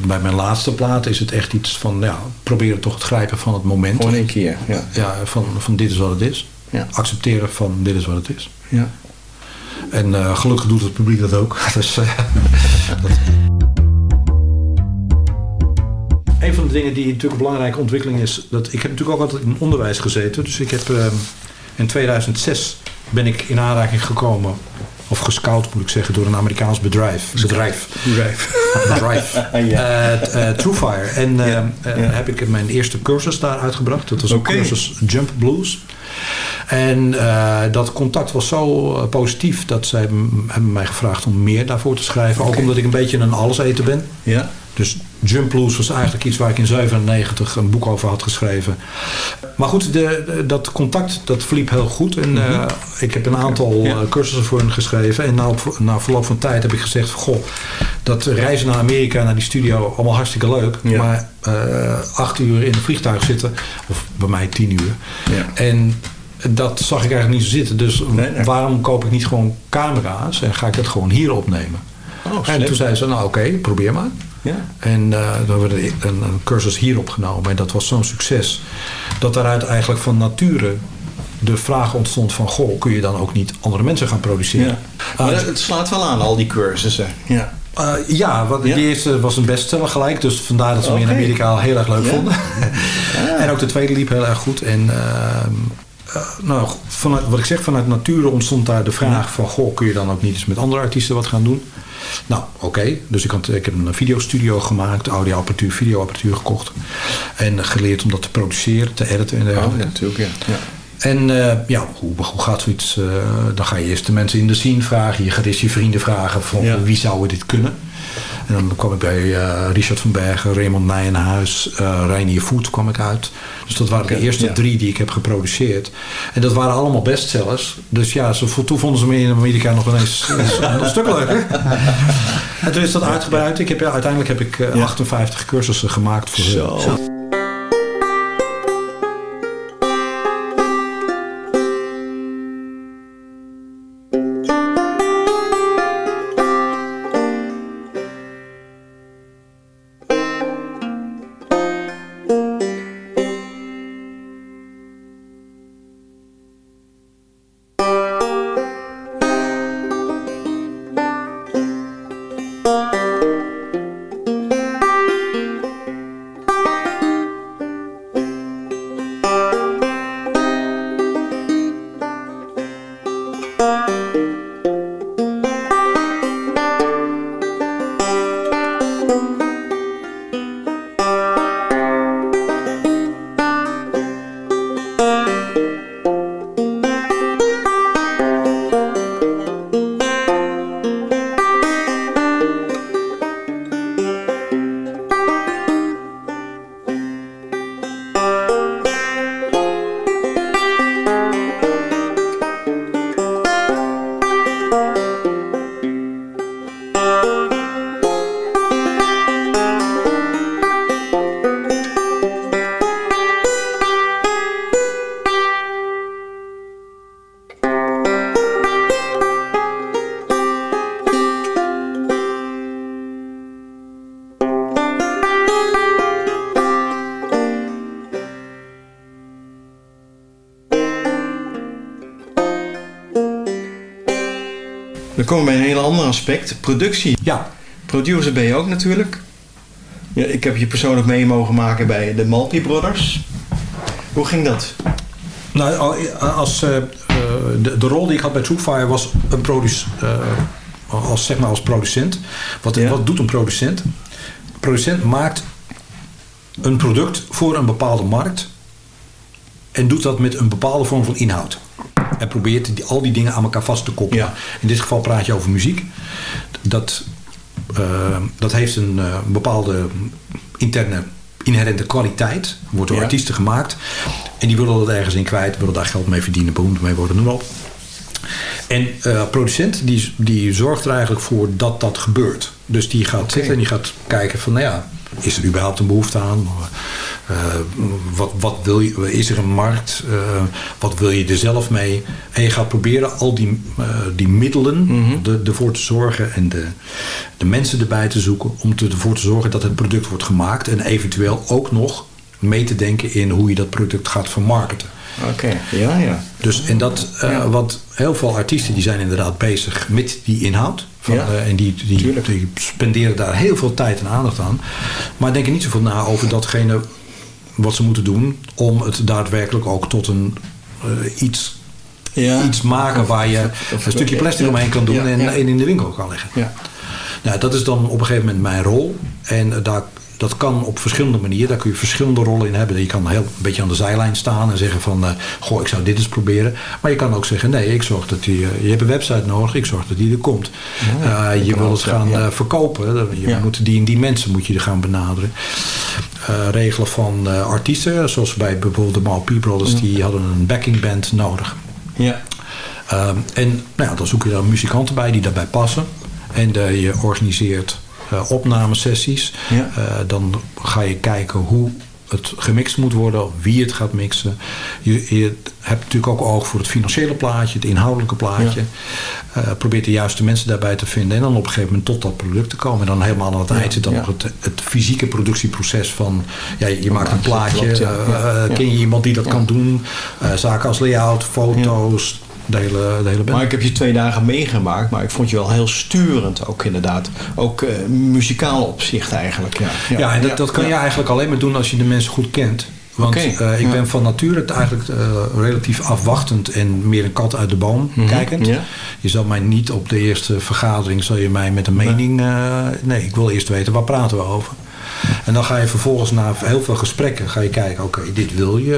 Speaker 6: bij mijn laatste plaat is het echt iets van, ja, proberen toch het grijpen van het moment.
Speaker 5: Gewoon één keer, ja.
Speaker 6: Ja, van, van dit is wat het is.
Speaker 5: Ja.
Speaker 6: Accepteren van dit is wat het is.
Speaker 5: Ja.
Speaker 6: En eh, gelukkig doet het publiek dat ook. Dus, eh, dat- Een van de dingen die natuurlijk een belangrijke ontwikkeling is... Dat, ik heb natuurlijk ook altijd in onderwijs gezeten. Dus ik heb ehm, in 2006 ben ik in aanraking gekomen... of gescout moet ik zeggen, door een Amerikaans bedrijf. Bedrijf.
Speaker 5: Bedrijf.
Speaker 6: bedrijf.
Speaker 5: Ja.
Speaker 6: Eh, eh, Truefire. En eh,
Speaker 5: Ja.
Speaker 6: eh, heb ik mijn eerste cursus daar uitgebracht. Dat was een cursus Jump Blues. En eh, dat contact was zo positief dat zij hebben mij gevraagd om meer daarvoor te schrijven. Ook omdat ik een beetje een alleseter ben.
Speaker 5: Ja.
Speaker 6: Dus Jump Blues was eigenlijk iets waar ik in 97 een boek over had geschreven. Maar goed, de, de- dat contact dat verliep heel goed. En eh, ik heb een aantal
Speaker 5: Mhm. Ja.
Speaker 6: eh, cursussen voor hen geschreven. En na, na verloop van tijd heb ik gezegd... van, Goh, dat reizen naar Amerika, naar die studio, allemaal hartstikke leuk.
Speaker 5: Ja.
Speaker 6: Maar eh, acht uur in een vliegtuig zitten, of bij mij tien uur.
Speaker 5: Ja.
Speaker 6: En dat zag ik eigenlijk niet zo zitten. Dus
Speaker 5: Nee, nee.
Speaker 6: waarom koop ik niet gewoon camera's en ga ik het gewoon hier opnemen?
Speaker 5: Oh,
Speaker 6: en toen zei ze, nou oké, probeer maar.
Speaker 5: Ja.
Speaker 6: En eh dan werd er een, een cursus hier opgenomen. En dat was zo'n succes. Dat daaruit eigenlijk van nature de vraag ontstond van... goh, kun je dan ook niet andere mensen gaan produceren?
Speaker 5: Ja. Maar het slaat wel aan, al die cursussen. Ja.
Speaker 6: Uh, ja, wat,
Speaker 5: Ja?
Speaker 6: die eerste was een bestseller gelijk. Dus vandaar dat ze hem in
Speaker 5: Oké.
Speaker 6: Amerika al heel erg leuk
Speaker 5: Ja.
Speaker 6: vonden. En ook de tweede liep heel erg goed. En ehm, eh, nou, vanuit, wat ik zeg, vanuit nature ontstond daar de vraag van... Goh, kun je dan ook niet eens met andere artiesten wat gaan doen? Nou, oké. Dus ik, had, ik heb een videostudio gemaakt. Audioapparatuur, videoapparatuur gekocht. En geleerd om dat te produceren, te editen en dergelijke.
Speaker 5: Oh, ja, natuurlijk, ja. ja.
Speaker 6: En eh, ja, hoe, hoe gaat zoiets? eh, dan ga je eerst de mensen in de scene vragen. Je gaat eerst je vrienden vragen van
Speaker 5: Ja.
Speaker 6: wie zou dit kunnen. En dan kwam ik bij eh, Richard van Bergen, Raymond Nijenhuis, eh Reinier Voet kwam ik uit. Dus dat waren de eerste
Speaker 5: ja.
Speaker 6: drie die ik heb geproduceerd. En dat waren allemaal bestsellers. Dus ja, ze, toen vonden ze me in Amerika nog ineens een, stuk leuker. En toen is dat uitgebreid. Ik heb, ja, uiteindelijk heb ik eh, 58 cursussen gemaakt voor
Speaker 5: Zo. Aspect. Productie.
Speaker 6: Ja.
Speaker 5: Producer ben je ook natuurlijk. Ja, ik heb je persoonlijk mee mogen maken bij de Malpi Brothers. Hoe ging dat?
Speaker 6: Nou, al- als, eh, eh, de, de rol die ik had bij Troopfire was een eh, als, zeg maar als producent. Wat, wat doet een producent? Een producent maakt een product voor een bepaalde markt. En doet dat met een bepaalde vorm van inhoud. En probeert die, al die dingen aan elkaar vast te koppelen. In dit geval praat je over muziek. Dat, eh, dat heeft een eh, bepaalde interne inherente kwaliteit. Wordt door
Speaker 5: Ja.
Speaker 6: artiesten gemaakt. En die willen dat ergens in kwijt. Willen daar geld mee verdienen. Beroemd mee worden. Noem maar op. En eh producent die, die zorgt er eigenlijk voor dat dat gebeurt. Dus die gaat zitten en die gaat kijken van, nou ja, is er überhaupt een behoefte aan? Eh, wat, wat wil je, is er een markt? Eh, wat wil je er zelf mee? En je gaat proberen al die, eh, die middelen de, ervoor te zorgen en de, de mensen erbij te zoeken om te, ervoor te zorgen dat het product wordt gemaakt en eventueel ook nog mee te denken in hoe je dat product gaat vermarkten.
Speaker 5: Oké, ja, ja.
Speaker 6: Dus en dat, eh, wat heel veel artiesten die zijn inderdaad bezig met die inhoud. Van,
Speaker 5: Ja,
Speaker 6: eh, en die, die, die spenderen daar heel veel tijd en aandacht aan. Maar denken niet zoveel na over datgene wat ze moeten doen om het daadwerkelijk ook tot een eh, iets, iets maken waar je een stukje plastic omheen kan doen en in de winkel kan leggen.
Speaker 5: Ja.
Speaker 6: Nou, dat is dan op een gegeven moment mijn rol. En eh, daar, dat kan op verschillende manieren. Daar kun je verschillende rollen in hebben. Je kan heel een beetje aan de zijlijn staan en zeggen van... eh, goh, ik zou dit eens proberen. Maar je kan ook zeggen, nee, ik zorg dat die... eh, je hebt een website nodig, ik zorg dat die er komt.
Speaker 5: Ja,
Speaker 6: Eh, je wil het gaan
Speaker 5: ja.
Speaker 6: verkopen. Je
Speaker 5: Ja.
Speaker 6: moet die en die mensen moet je er gaan benaderen. Regelen van artiesten. Zoals bij bijvoorbeeld de Mal Brothers. Die hadden een backing band nodig.
Speaker 5: Ja.
Speaker 6: Ehm, en nou ja, dan zoek je daar muzikanten bij die daarbij passen. En je organiseert opnamesessies.
Speaker 5: Ja.
Speaker 6: Eh, dan ga je kijken hoe het gemixt moet worden, wie het gaat mixen. Je, je hebt natuurlijk ook oog voor het financiële plaatje, het inhoudelijke plaatje. Eh, probeert de juiste mensen daarbij te vinden en dan op een gegeven moment tot dat product te komen. En dan helemaal aan het eind zit dan nog het, het fysieke productieproces van, ja, je maakt een plaatje,
Speaker 5: ja.
Speaker 6: eh,
Speaker 5: Ja.
Speaker 6: eh, ken je iemand die dat kan doen, Eh, zaken als layout, foto's, de hele, de hele band.
Speaker 5: Maar ik heb je twee dagen meegemaakt, maar ik vond je wel heel sturend ook inderdaad. Ook eh, muzikaal opzicht eigenlijk. Ja,
Speaker 6: Ja, en dat, dat kan je eigenlijk alleen maar doen als je de mensen goed kent. Want eh, ik
Speaker 5: ja.
Speaker 6: ben van nature eigenlijk eh, relatief afwachtend en meer een kat uit de boom
Speaker 5: Mhm,
Speaker 6: kijkend.
Speaker 5: ja.
Speaker 6: Je zal mij niet op de eerste vergadering, zal je mij met een mening... nee, ik wil eerst weten, waar praten we over? En dan ga je vervolgens na heel veel gesprekken ga je kijken, oké, dit wil je.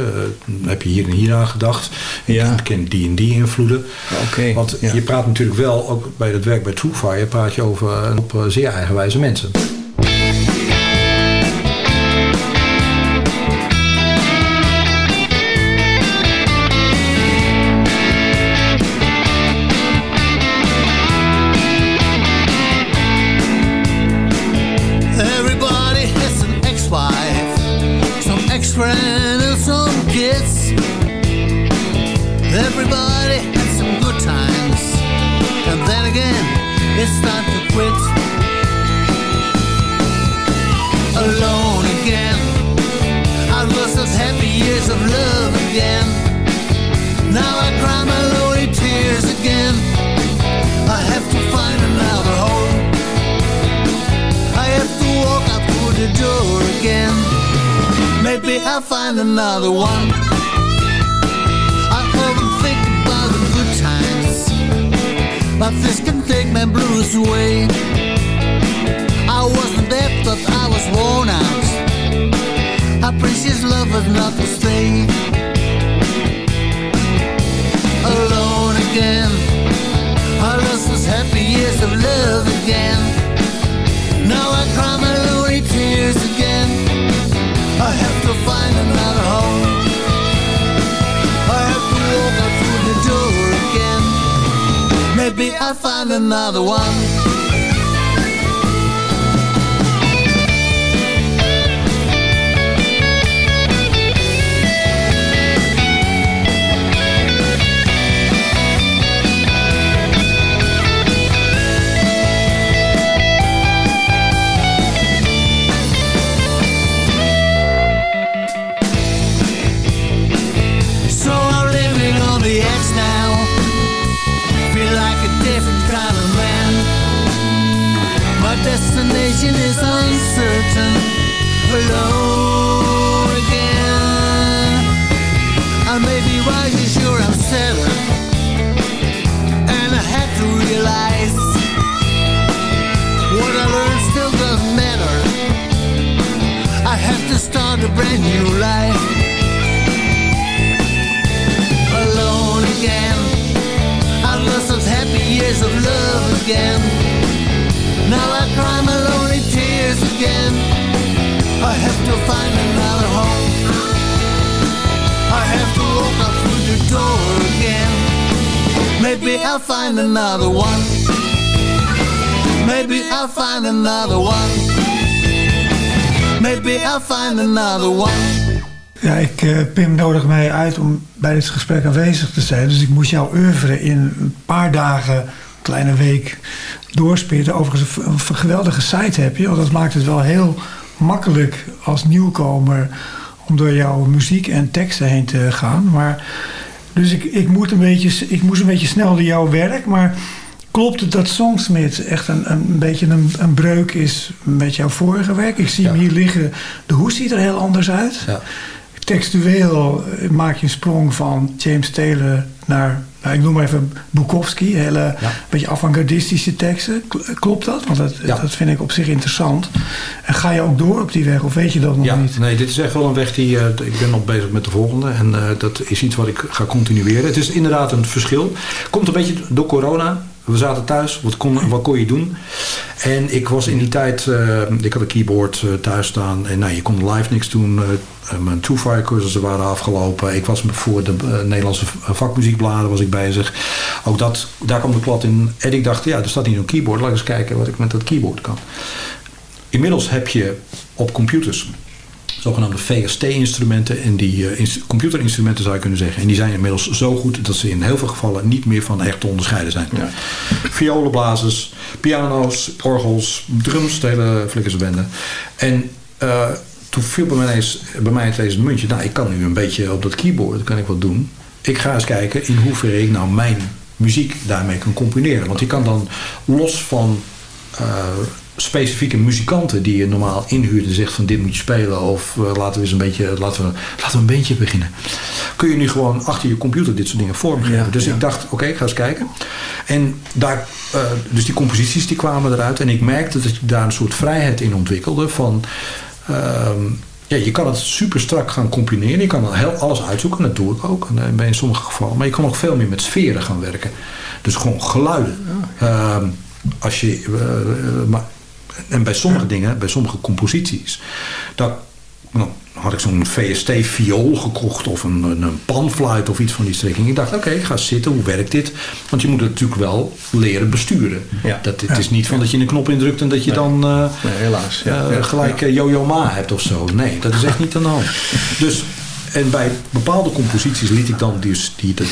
Speaker 6: eh, heb je hier en hier aan gedacht?
Speaker 5: Ja.
Speaker 6: Ik ken die en die invloeden.
Speaker 5: Oké,
Speaker 6: Want
Speaker 5: ja.
Speaker 6: je praat natuurlijk wel, ook bij het werk bij Truefire, praat je over een op eh, zeer eigenwijze mensen.
Speaker 4: I'll find another one. I often think about the good times, but this can take my blues away. I wasn't there, but I was worn out. A precious love was not to stay. Alone again, I lost those happy years of love again. Now I cry Maybe I'll find another one. Destination is uncertain. Alone again. I may be rising, sure I'm settled. And I had to realize what I learned still doesn't matter. I have to start a brand new life alone again. I lost those happy years of love again. Now I cry my lonely tears again. I have to find another home. I have to walk out through the door again. Maybe I'll find another one. Maybe I'll find another one. Maybe I'll find another one.
Speaker 9: Ja, ik, eh, Pim nodig mij uit om bij dit gesprek aanwezig te zijn. Dus ik moest jouw oeuvre in een paar dagen, kleine week, doorspitten. Overigens, een, een geweldige site heb je. Want dat maakt het wel heel makkelijk als nieuwkomer om door jouw muziek en teksten heen te gaan. Maar, dus ik, ik, moet een beetje, ik moest een beetje snel door jouw werk. Maar klopt het dat Songsmith echt een, een beetje een, een breuk is met jouw vorige werk? Ik zie hem hier liggen. De hoes ziet er heel anders uit.
Speaker 6: Ja.
Speaker 9: Textueel maak je een sprong van James Taylor naar, nou, ik noem maar even Bukowski. Hele beetje avant-gardistische teksten. Kl- Klopt dat? Want dat,
Speaker 6: Ja.
Speaker 9: dat vind ik op zich interessant. En ga je ook door op die weg of weet je dat nog
Speaker 6: Ja,
Speaker 9: niet?
Speaker 6: nee, dit is echt wel een weg die... eh, ik ben nog bezig met de volgende. En eh, dat is iets wat ik ga continueren. Het is inderdaad een verschil. Komt een beetje door corona. We zaten thuis. Wat kon, wat kon je doen? En ik was in die tijd... eh, ik had een keyboard eh, thuis staan. En nou, je kon live niks doen. Eh, mijn Two-Fire cursussen waren afgelopen. Ik was voor de Nederlandse vakmuziekbladen was ik bezig. Ook dat, daar kwam de plat in. En ik dacht, ja, er staat hier een keyboard. Laat eens kijken wat ik met dat keyboard kan. Inmiddels heb je op computers zogenaamde VST-instrumenten en die eh, ins- computerinstrumenten zou je kunnen zeggen. En die zijn inmiddels zo goed dat ze in heel veel gevallen niet meer van echt te onderscheiden zijn. Violenblazers, piano's, orgels, drums, de hele flikkerse bende. En eh, toen viel bij mij, ineens, bij mij ineens het muntje, nou ik kan nu een beetje op dat keyboard, kan ik wat doen. Ik ga eens kijken in hoeverre ik nou mijn muziek daarmee kan combineren. Want je kan dan los van eh, specifieke muzikanten die je normaal inhuurt en zegt van dit moet je spelen of eh, laten we eens een beetje laten we, laten we een beetje beginnen. Kun je nu gewoon achter je computer dit soort dingen vormgeven. dus ik dacht, oké, ik ga eens kijken. En daar, eh, dus die composities die kwamen eruit en ik merkte dat ik daar een soort vrijheid in ontwikkelde van ehm, ja, je kan het super strak gaan combineren. Je kan heel alles uitzoeken. Dat doe ik ook. En, eh, in sommige gevallen. Maar je kan ook veel meer met sferen gaan werken. Dus gewoon geluiden. Ehm, als je, maar, en bij sommige dingen, bij sommige composities. Dat, nou, had ik zo'n VST-viool gekocht of een, een, een panfluit of iets van die strekking. Ik dacht, oké, ik ga zitten, hoe werkt dit? Want je moet het natuurlijk wel leren besturen. Dat, het is niet van dat je een knop indrukt en dat je dan eh,
Speaker 5: helaas. Ja,
Speaker 6: eh,
Speaker 5: ja,
Speaker 6: gelijk eh, Yo-Yo Ma hebt of zo. Nee, dat is echt niet aan de hand. Dus, en bij bepaalde composities liet ik dan dus die, dat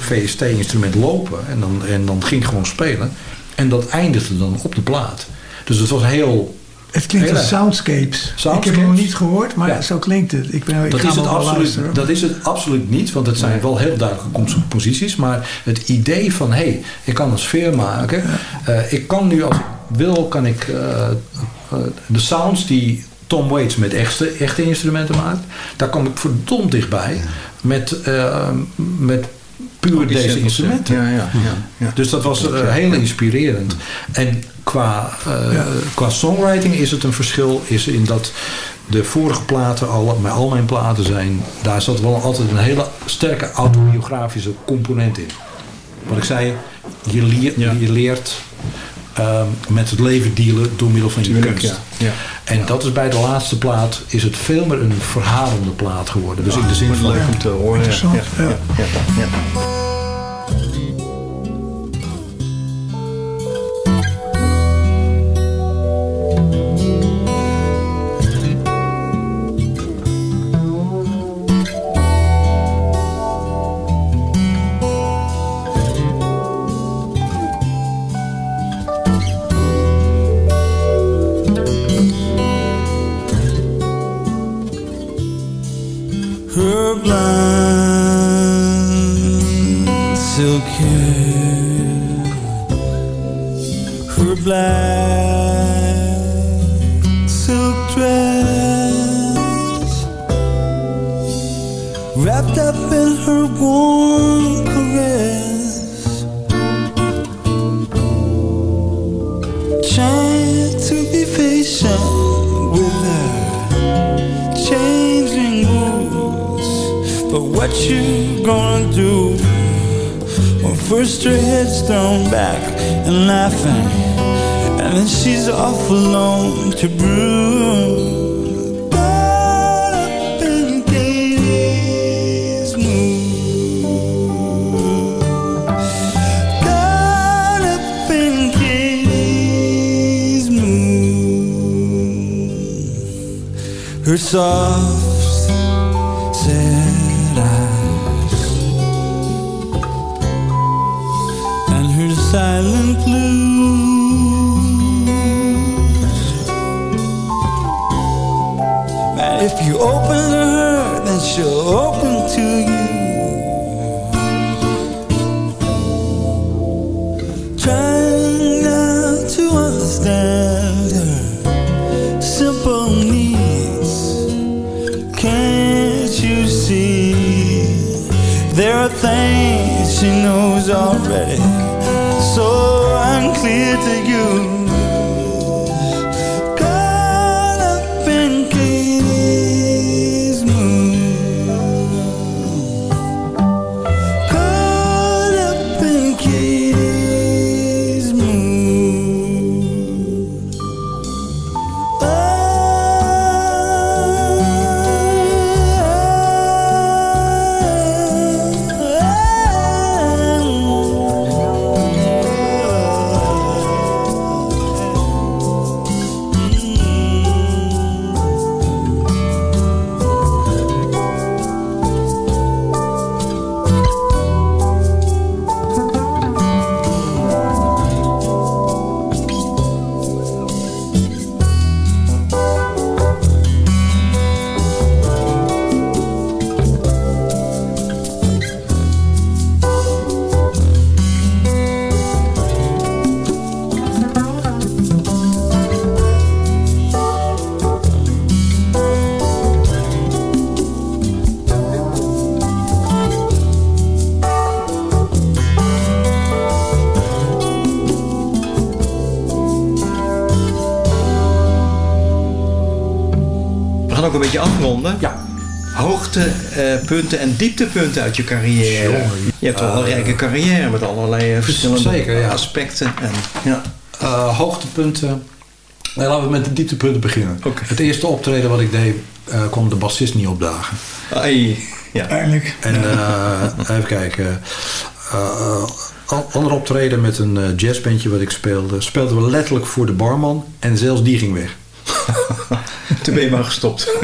Speaker 6: VST-instrument lopen en dan, en dan ging ik gewoon spelen. En dat eindigde dan op de plaat. Dus het was heel...
Speaker 9: Het klinkt
Speaker 6: heel
Speaker 9: als soundscapes. Ik heb hem nog niet gehoord, maar
Speaker 6: Ja.
Speaker 9: zo klinkt het. Ik, ben, ik
Speaker 6: Dat is, het absoluut, dat is het absoluut niet, want het zijn wel heel duidelijke composities. Maar het idee van, hé, hey, ik kan een sfeer maken. Eh, ik kan nu, als ik wil, kan ik eh, eh, de sounds die Tom Waits met echte, echte instrumenten maakt. Daar kom ik verdomd dichtbij met, met puur deze instrumenten.
Speaker 5: ja, ja, ja.
Speaker 6: Dus dat was eh, heel inspirerend. En qua, eh, qua songwriting is het een verschil is in dat de vorige platen, al, met al mijn platen zijn, daar zat wel altijd een hele sterke autobiografische component in. Wat ik zei, je, leert, je leert ehm, met het leven dealen door middel van je
Speaker 5: Tuurlijk,
Speaker 6: kunst.
Speaker 5: ja. Ja.
Speaker 6: En dat is bij de laatste plaat, is het veel meer een verhalende plaat geworden. Dus in de zin van...
Speaker 5: leuk om te horen.
Speaker 9: Interessant,
Speaker 5: Ja,
Speaker 7: soft sad eyes and her silent blues. And if you open to her, then she'll open see? There are things she knows already, so unclear to you.
Speaker 5: Hoogtepunten en dieptepunten uit je carrière.
Speaker 6: Jongen.
Speaker 5: Je hebt wel een rijke carrière met allerlei eh, verschillende
Speaker 6: zeker, ja.
Speaker 5: aspecten. En, ja.
Speaker 6: Eh, hoogtepunten. Nee, laten we met de dieptepunten beginnen. Het eerste optreden wat ik deed, eh, kwam de bassist niet opdagen.
Speaker 5: Ai, ja.
Speaker 9: Eindelijk.
Speaker 6: En eh, even kijken. Eh, ander optreden met een eh, jazzbandje wat ik speelde, speelden we letterlijk voor de barman en zelfs die ging weg.
Speaker 5: Toen ben je maar gestopt.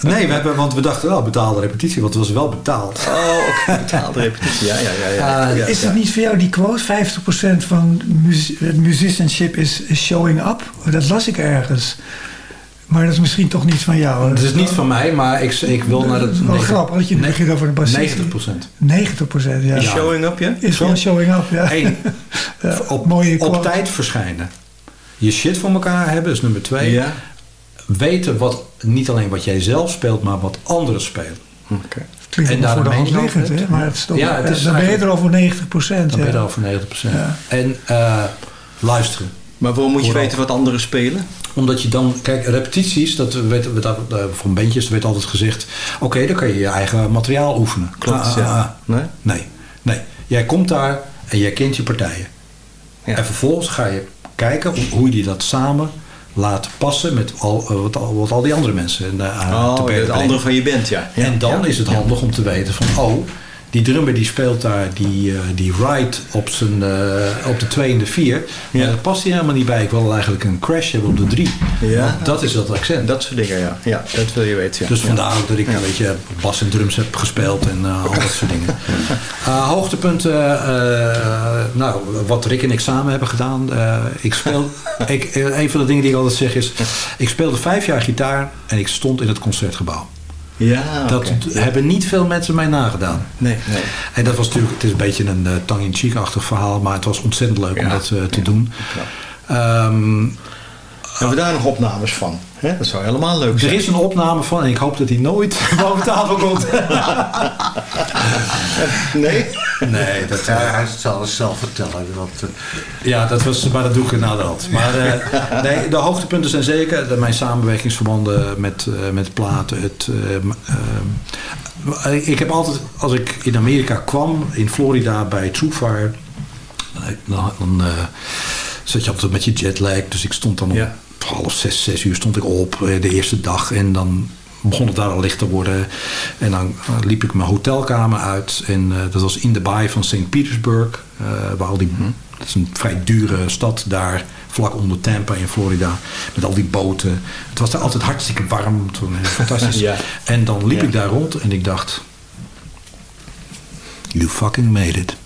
Speaker 6: Nee, we hebben, want we dachten wel betaalde repetitie, want het was wel betaald.
Speaker 5: Oh, oké. Betaalde repetitie. Ja, ja, ja. ja.
Speaker 6: Ah,
Speaker 5: ja,
Speaker 9: Is
Speaker 5: ja.
Speaker 9: het niet voor jou die quote? 50% van het musicianship is is showing up? Dat las ik ergens. Maar dat is misschien toch niet van jou.
Speaker 6: Het is niet van mij, maar ik, ik wil naar het...
Speaker 9: Wel grappig dat je het
Speaker 6: Nee,
Speaker 9: begint over een bassist.
Speaker 6: 90 procent.
Speaker 9: 90% ja.
Speaker 5: Is showing up, ja?
Speaker 9: Is wel showing up, ja.
Speaker 6: Eén,
Speaker 9: Ja,
Speaker 6: op,
Speaker 9: mooie
Speaker 6: op
Speaker 9: quote.
Speaker 6: tijd verschijnen. Je shit voor elkaar hebben is nummer twee.
Speaker 5: Ja.
Speaker 6: Weten wat, niet alleen wat jij zelf speelt, maar wat anderen spelen.
Speaker 5: Oké.
Speaker 9: Klinkt
Speaker 6: En
Speaker 9: voor de hand liggend, hè? Maar het is toch,
Speaker 6: Ja, het is
Speaker 9: dan ben je er al voor 90 procent.
Speaker 6: Dan ben je er al voor 90 procent.
Speaker 9: Ja.
Speaker 6: En eh, luisteren.
Speaker 5: Maar waarom moet je
Speaker 6: Vooral.
Speaker 5: weten wat anderen spelen?
Speaker 6: Omdat je dan, kijk, repetities, dat weten we dat, eh, van bandjes, er werd altijd gezegd: oké, dan kan je je eigen materiaal oefenen.
Speaker 5: Klopt,
Speaker 6: Ah, ah,
Speaker 5: ja.
Speaker 6: ah.
Speaker 5: Nee?
Speaker 6: Nee, nee. Jij komt daar en jij kent je partijen.
Speaker 5: Ja.
Speaker 6: En vervolgens ga je kijken hoe, je die dat samen laat passen met al, eh, wat, al, wat al die andere mensen eh, te
Speaker 5: Oh,
Speaker 6: bergen
Speaker 5: het
Speaker 6: brengen.
Speaker 5: andere van je band, ja. ja.
Speaker 6: En dan
Speaker 5: ja.
Speaker 6: is het handig om te weten van, oh, die drummer die speelt daar die, eh, die ride op, zijn, eh, op de 2 en de 4.
Speaker 5: Ja.
Speaker 6: Maar dat past hier helemaal niet bij. Ik wil eigenlijk een crash hebben op de 3.
Speaker 5: Ja.
Speaker 6: Dat is dat accent.
Speaker 5: Dat soort dingen, ja. Ja, dat wil je weten, ja.
Speaker 6: Dus vandaar ook dat ik een beetje bas en drums heb gespeeld en eh, al dat soort dingen. Hoogtepunten, nou, wat Rick en ik samen hebben gedaan. Ik speel, ik, een van de dingen die ik altijd zeg is, ik speelde vijf jaar gitaar en ik stond in het concertgebouw.
Speaker 5: Ja,
Speaker 6: Dat hebben niet veel mensen mij nagedaan.
Speaker 5: Nee, nee.
Speaker 6: En dat was natuurlijk, het is een beetje een uh, tang-in-cheek-achtig verhaal, maar het was ontzettend leuk om
Speaker 5: Ja,
Speaker 6: dat eh, te
Speaker 5: ja,
Speaker 6: doen.
Speaker 5: knap.
Speaker 6: Ehm,
Speaker 5: Hebben we daar nog opnames van? Hè? Dat zou helemaal leuk
Speaker 6: er
Speaker 5: zijn.
Speaker 6: is een opname van en ik hoop dat die nooit boven tafel komt.
Speaker 5: Nee?
Speaker 6: nee, dat,
Speaker 8: Ja, hij zal het zelf vertellen. Eh,
Speaker 6: Ja, dat was, maar dat doe ik naderhand. Maar eh, nee, de hoogtepunten zijn zeker de, mijn samenwerkingsverbanden met, eh, met platen. Het, eh, m- eh, ik heb altijd, als ik in Amerika kwam, in Florida bij Truefire, dan, dan, eh, zat je altijd met je jetlag. Dus ik stond dan om
Speaker 5: Ja.
Speaker 6: half zes, zes uur stond ik op eh, de eerste dag. En dan begon het daar al licht te worden. En dan eh, liep ik mijn hotelkamer uit. En eh, dat was in de baai van St. Petersburg. eh, waar al die, Dat is een vrij dure stad daar, vlak onder Tampa in Florida. Met al die boten. Het was daar altijd hartstikke warm. Eh, fantastisch.
Speaker 5: Ja.
Speaker 6: En dan liep
Speaker 5: Ja.
Speaker 6: ik daar rond en ik dacht... You fucking made it.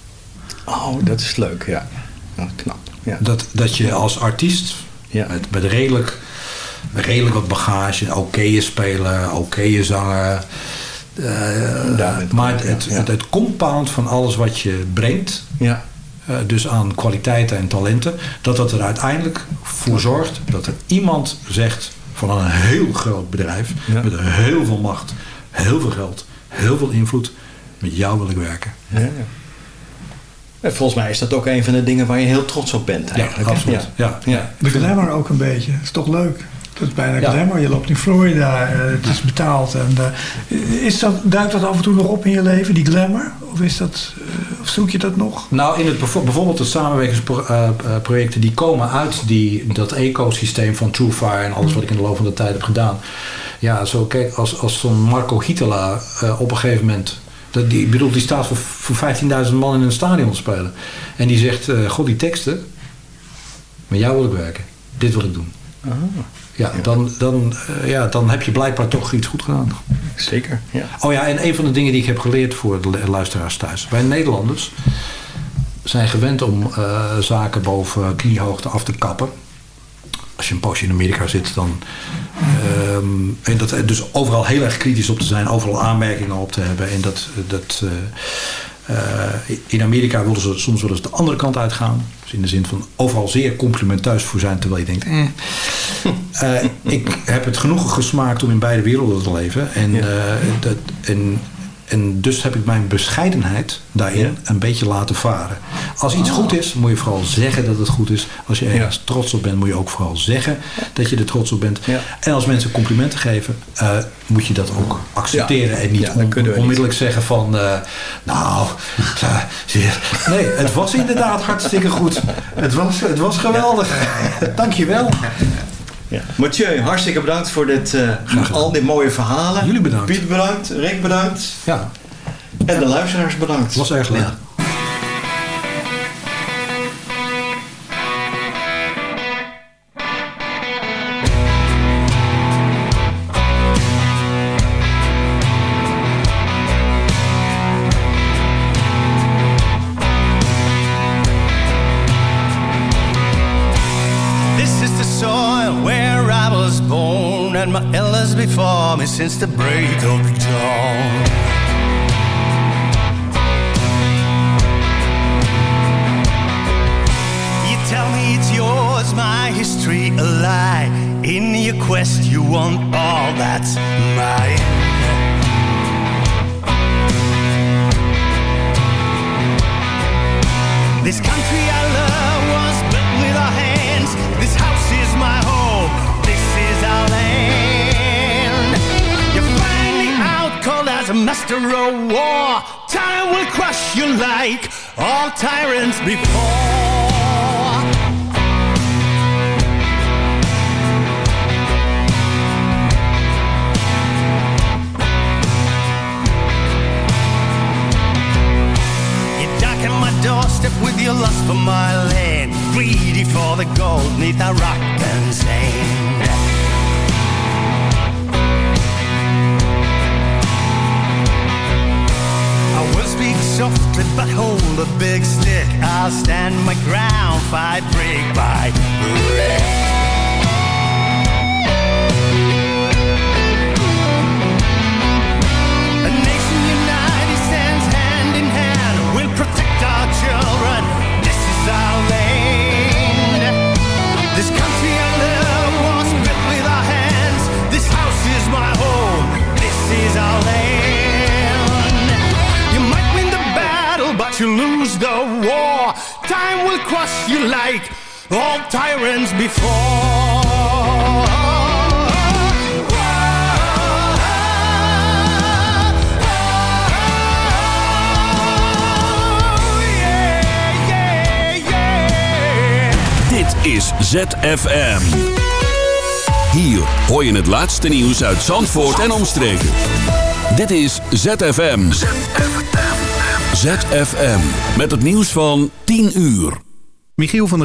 Speaker 5: Oh, dat is leuk, ja. ja knap. Ja.
Speaker 6: Dat, dat je als artiest
Speaker 5: Ja.
Speaker 6: met, met redelijk, redelijk wat bagage, oké spelen, oké zanger. eh, maar het,
Speaker 5: ja.
Speaker 6: het, het compound van alles wat je brengt,
Speaker 5: Ja.
Speaker 6: eh, dus aan kwaliteiten en talenten, dat dat er uiteindelijk voor zorgt dat er iemand zegt van een heel groot bedrijf
Speaker 5: Ja.
Speaker 6: met heel veel macht, heel veel geld, heel veel invloed, met jou wil ik werken.
Speaker 5: Ja, ja. En volgens mij is dat ook een van de dingen waar je heel trots op bent eigenlijk. hè?
Speaker 6: absoluut. Ja.
Speaker 5: Ja.
Speaker 9: De glamour ook een beetje. Dat is toch leuk? Dat is bijna
Speaker 6: Ja.
Speaker 9: glamour. Je loopt in Florida, eh, het is betaald. En, eh, is dat, duikt dat af en toe nog op in je leven, die glamour? Of, is dat, eh, of zoek je dat nog?
Speaker 6: Nou, in het, bijvoorbeeld de samenwerkingsprojecten die komen uit die, dat ecosysteem van TrueFire en alles wat ik in de loop van de tijd heb gedaan. Ja, zo kijk, als, als zo'n Marco Hitela eh, op een gegeven moment. Dat die, ik bedoel, die staat voor, voor 15.000 man in een stadion te spelen. En die zegt: eh, God, die teksten. Met jou wil ik werken. Dit wil ik doen. Ja, dan, dan, eh, ja, dan heb je blijkbaar toch iets goed gedaan.
Speaker 5: Zeker, ja.
Speaker 6: Oh ja, en een van de dingen die ik heb geleerd voor de lu- luisteraars thuis. Wij Nederlanders zijn gewend om eh, zaken boven kniehoogte af te kappen. Als je een poosje in Amerika zit, dan. ehm, en dat, dus overal heel erg kritisch op te zijn, overal aanmerkingen op te hebben. En dat. dat eh, eh, in Amerika wilden ze soms wel eens de andere kant uitgaan. Dus in de zin van overal zeer complimenteus voor zijn, terwijl je denkt. Eh. Eh, ik heb het genoegen gesmaakt om in beide werelden te leven. En,
Speaker 5: Ja.
Speaker 6: eh, dat, en, En dus heb ik mijn bescheidenheid daarin een beetje laten varen. Als iets goed is, moet je vooral zeggen dat het goed is. Als je ergens trots op bent, moet je ook vooral zeggen dat je er trots op bent. En als mensen complimenten geven, eh, moet je dat ook accepteren.
Speaker 5: Ja.
Speaker 6: En niet
Speaker 5: Ja,
Speaker 6: on- onmiddellijk zeggen van... eh, nou, eh, nee, het was inderdaad hartstikke goed. Het was, het was geweldig. Dankjewel.
Speaker 5: Ja. Mathieu, hartstikke bedankt voor dit, eh, al die mooie verhalen.
Speaker 6: Jullie bedankt.
Speaker 5: Piet bedankt, Rick bedankt.
Speaker 6: Ja.
Speaker 5: En de luisteraars bedankt. Het
Speaker 6: was erg leuk.
Speaker 11: Me since the break of dawn. Master of war. Time will crush you like all tyrants before. Doorstep with your lust for my land. Greedy for the gold neath our rock and sand. Softly, but hold a big stick. I'll stand my ground, fight brick by brick. Like all tyrants before.
Speaker 2: Dit is ZFM. Hier hoor je het laatste nieuws uit Zandvoort en omstreken. Dit is ZFM. ZFM. Met het nieuws van 10 uur.
Speaker 1: Michiel van der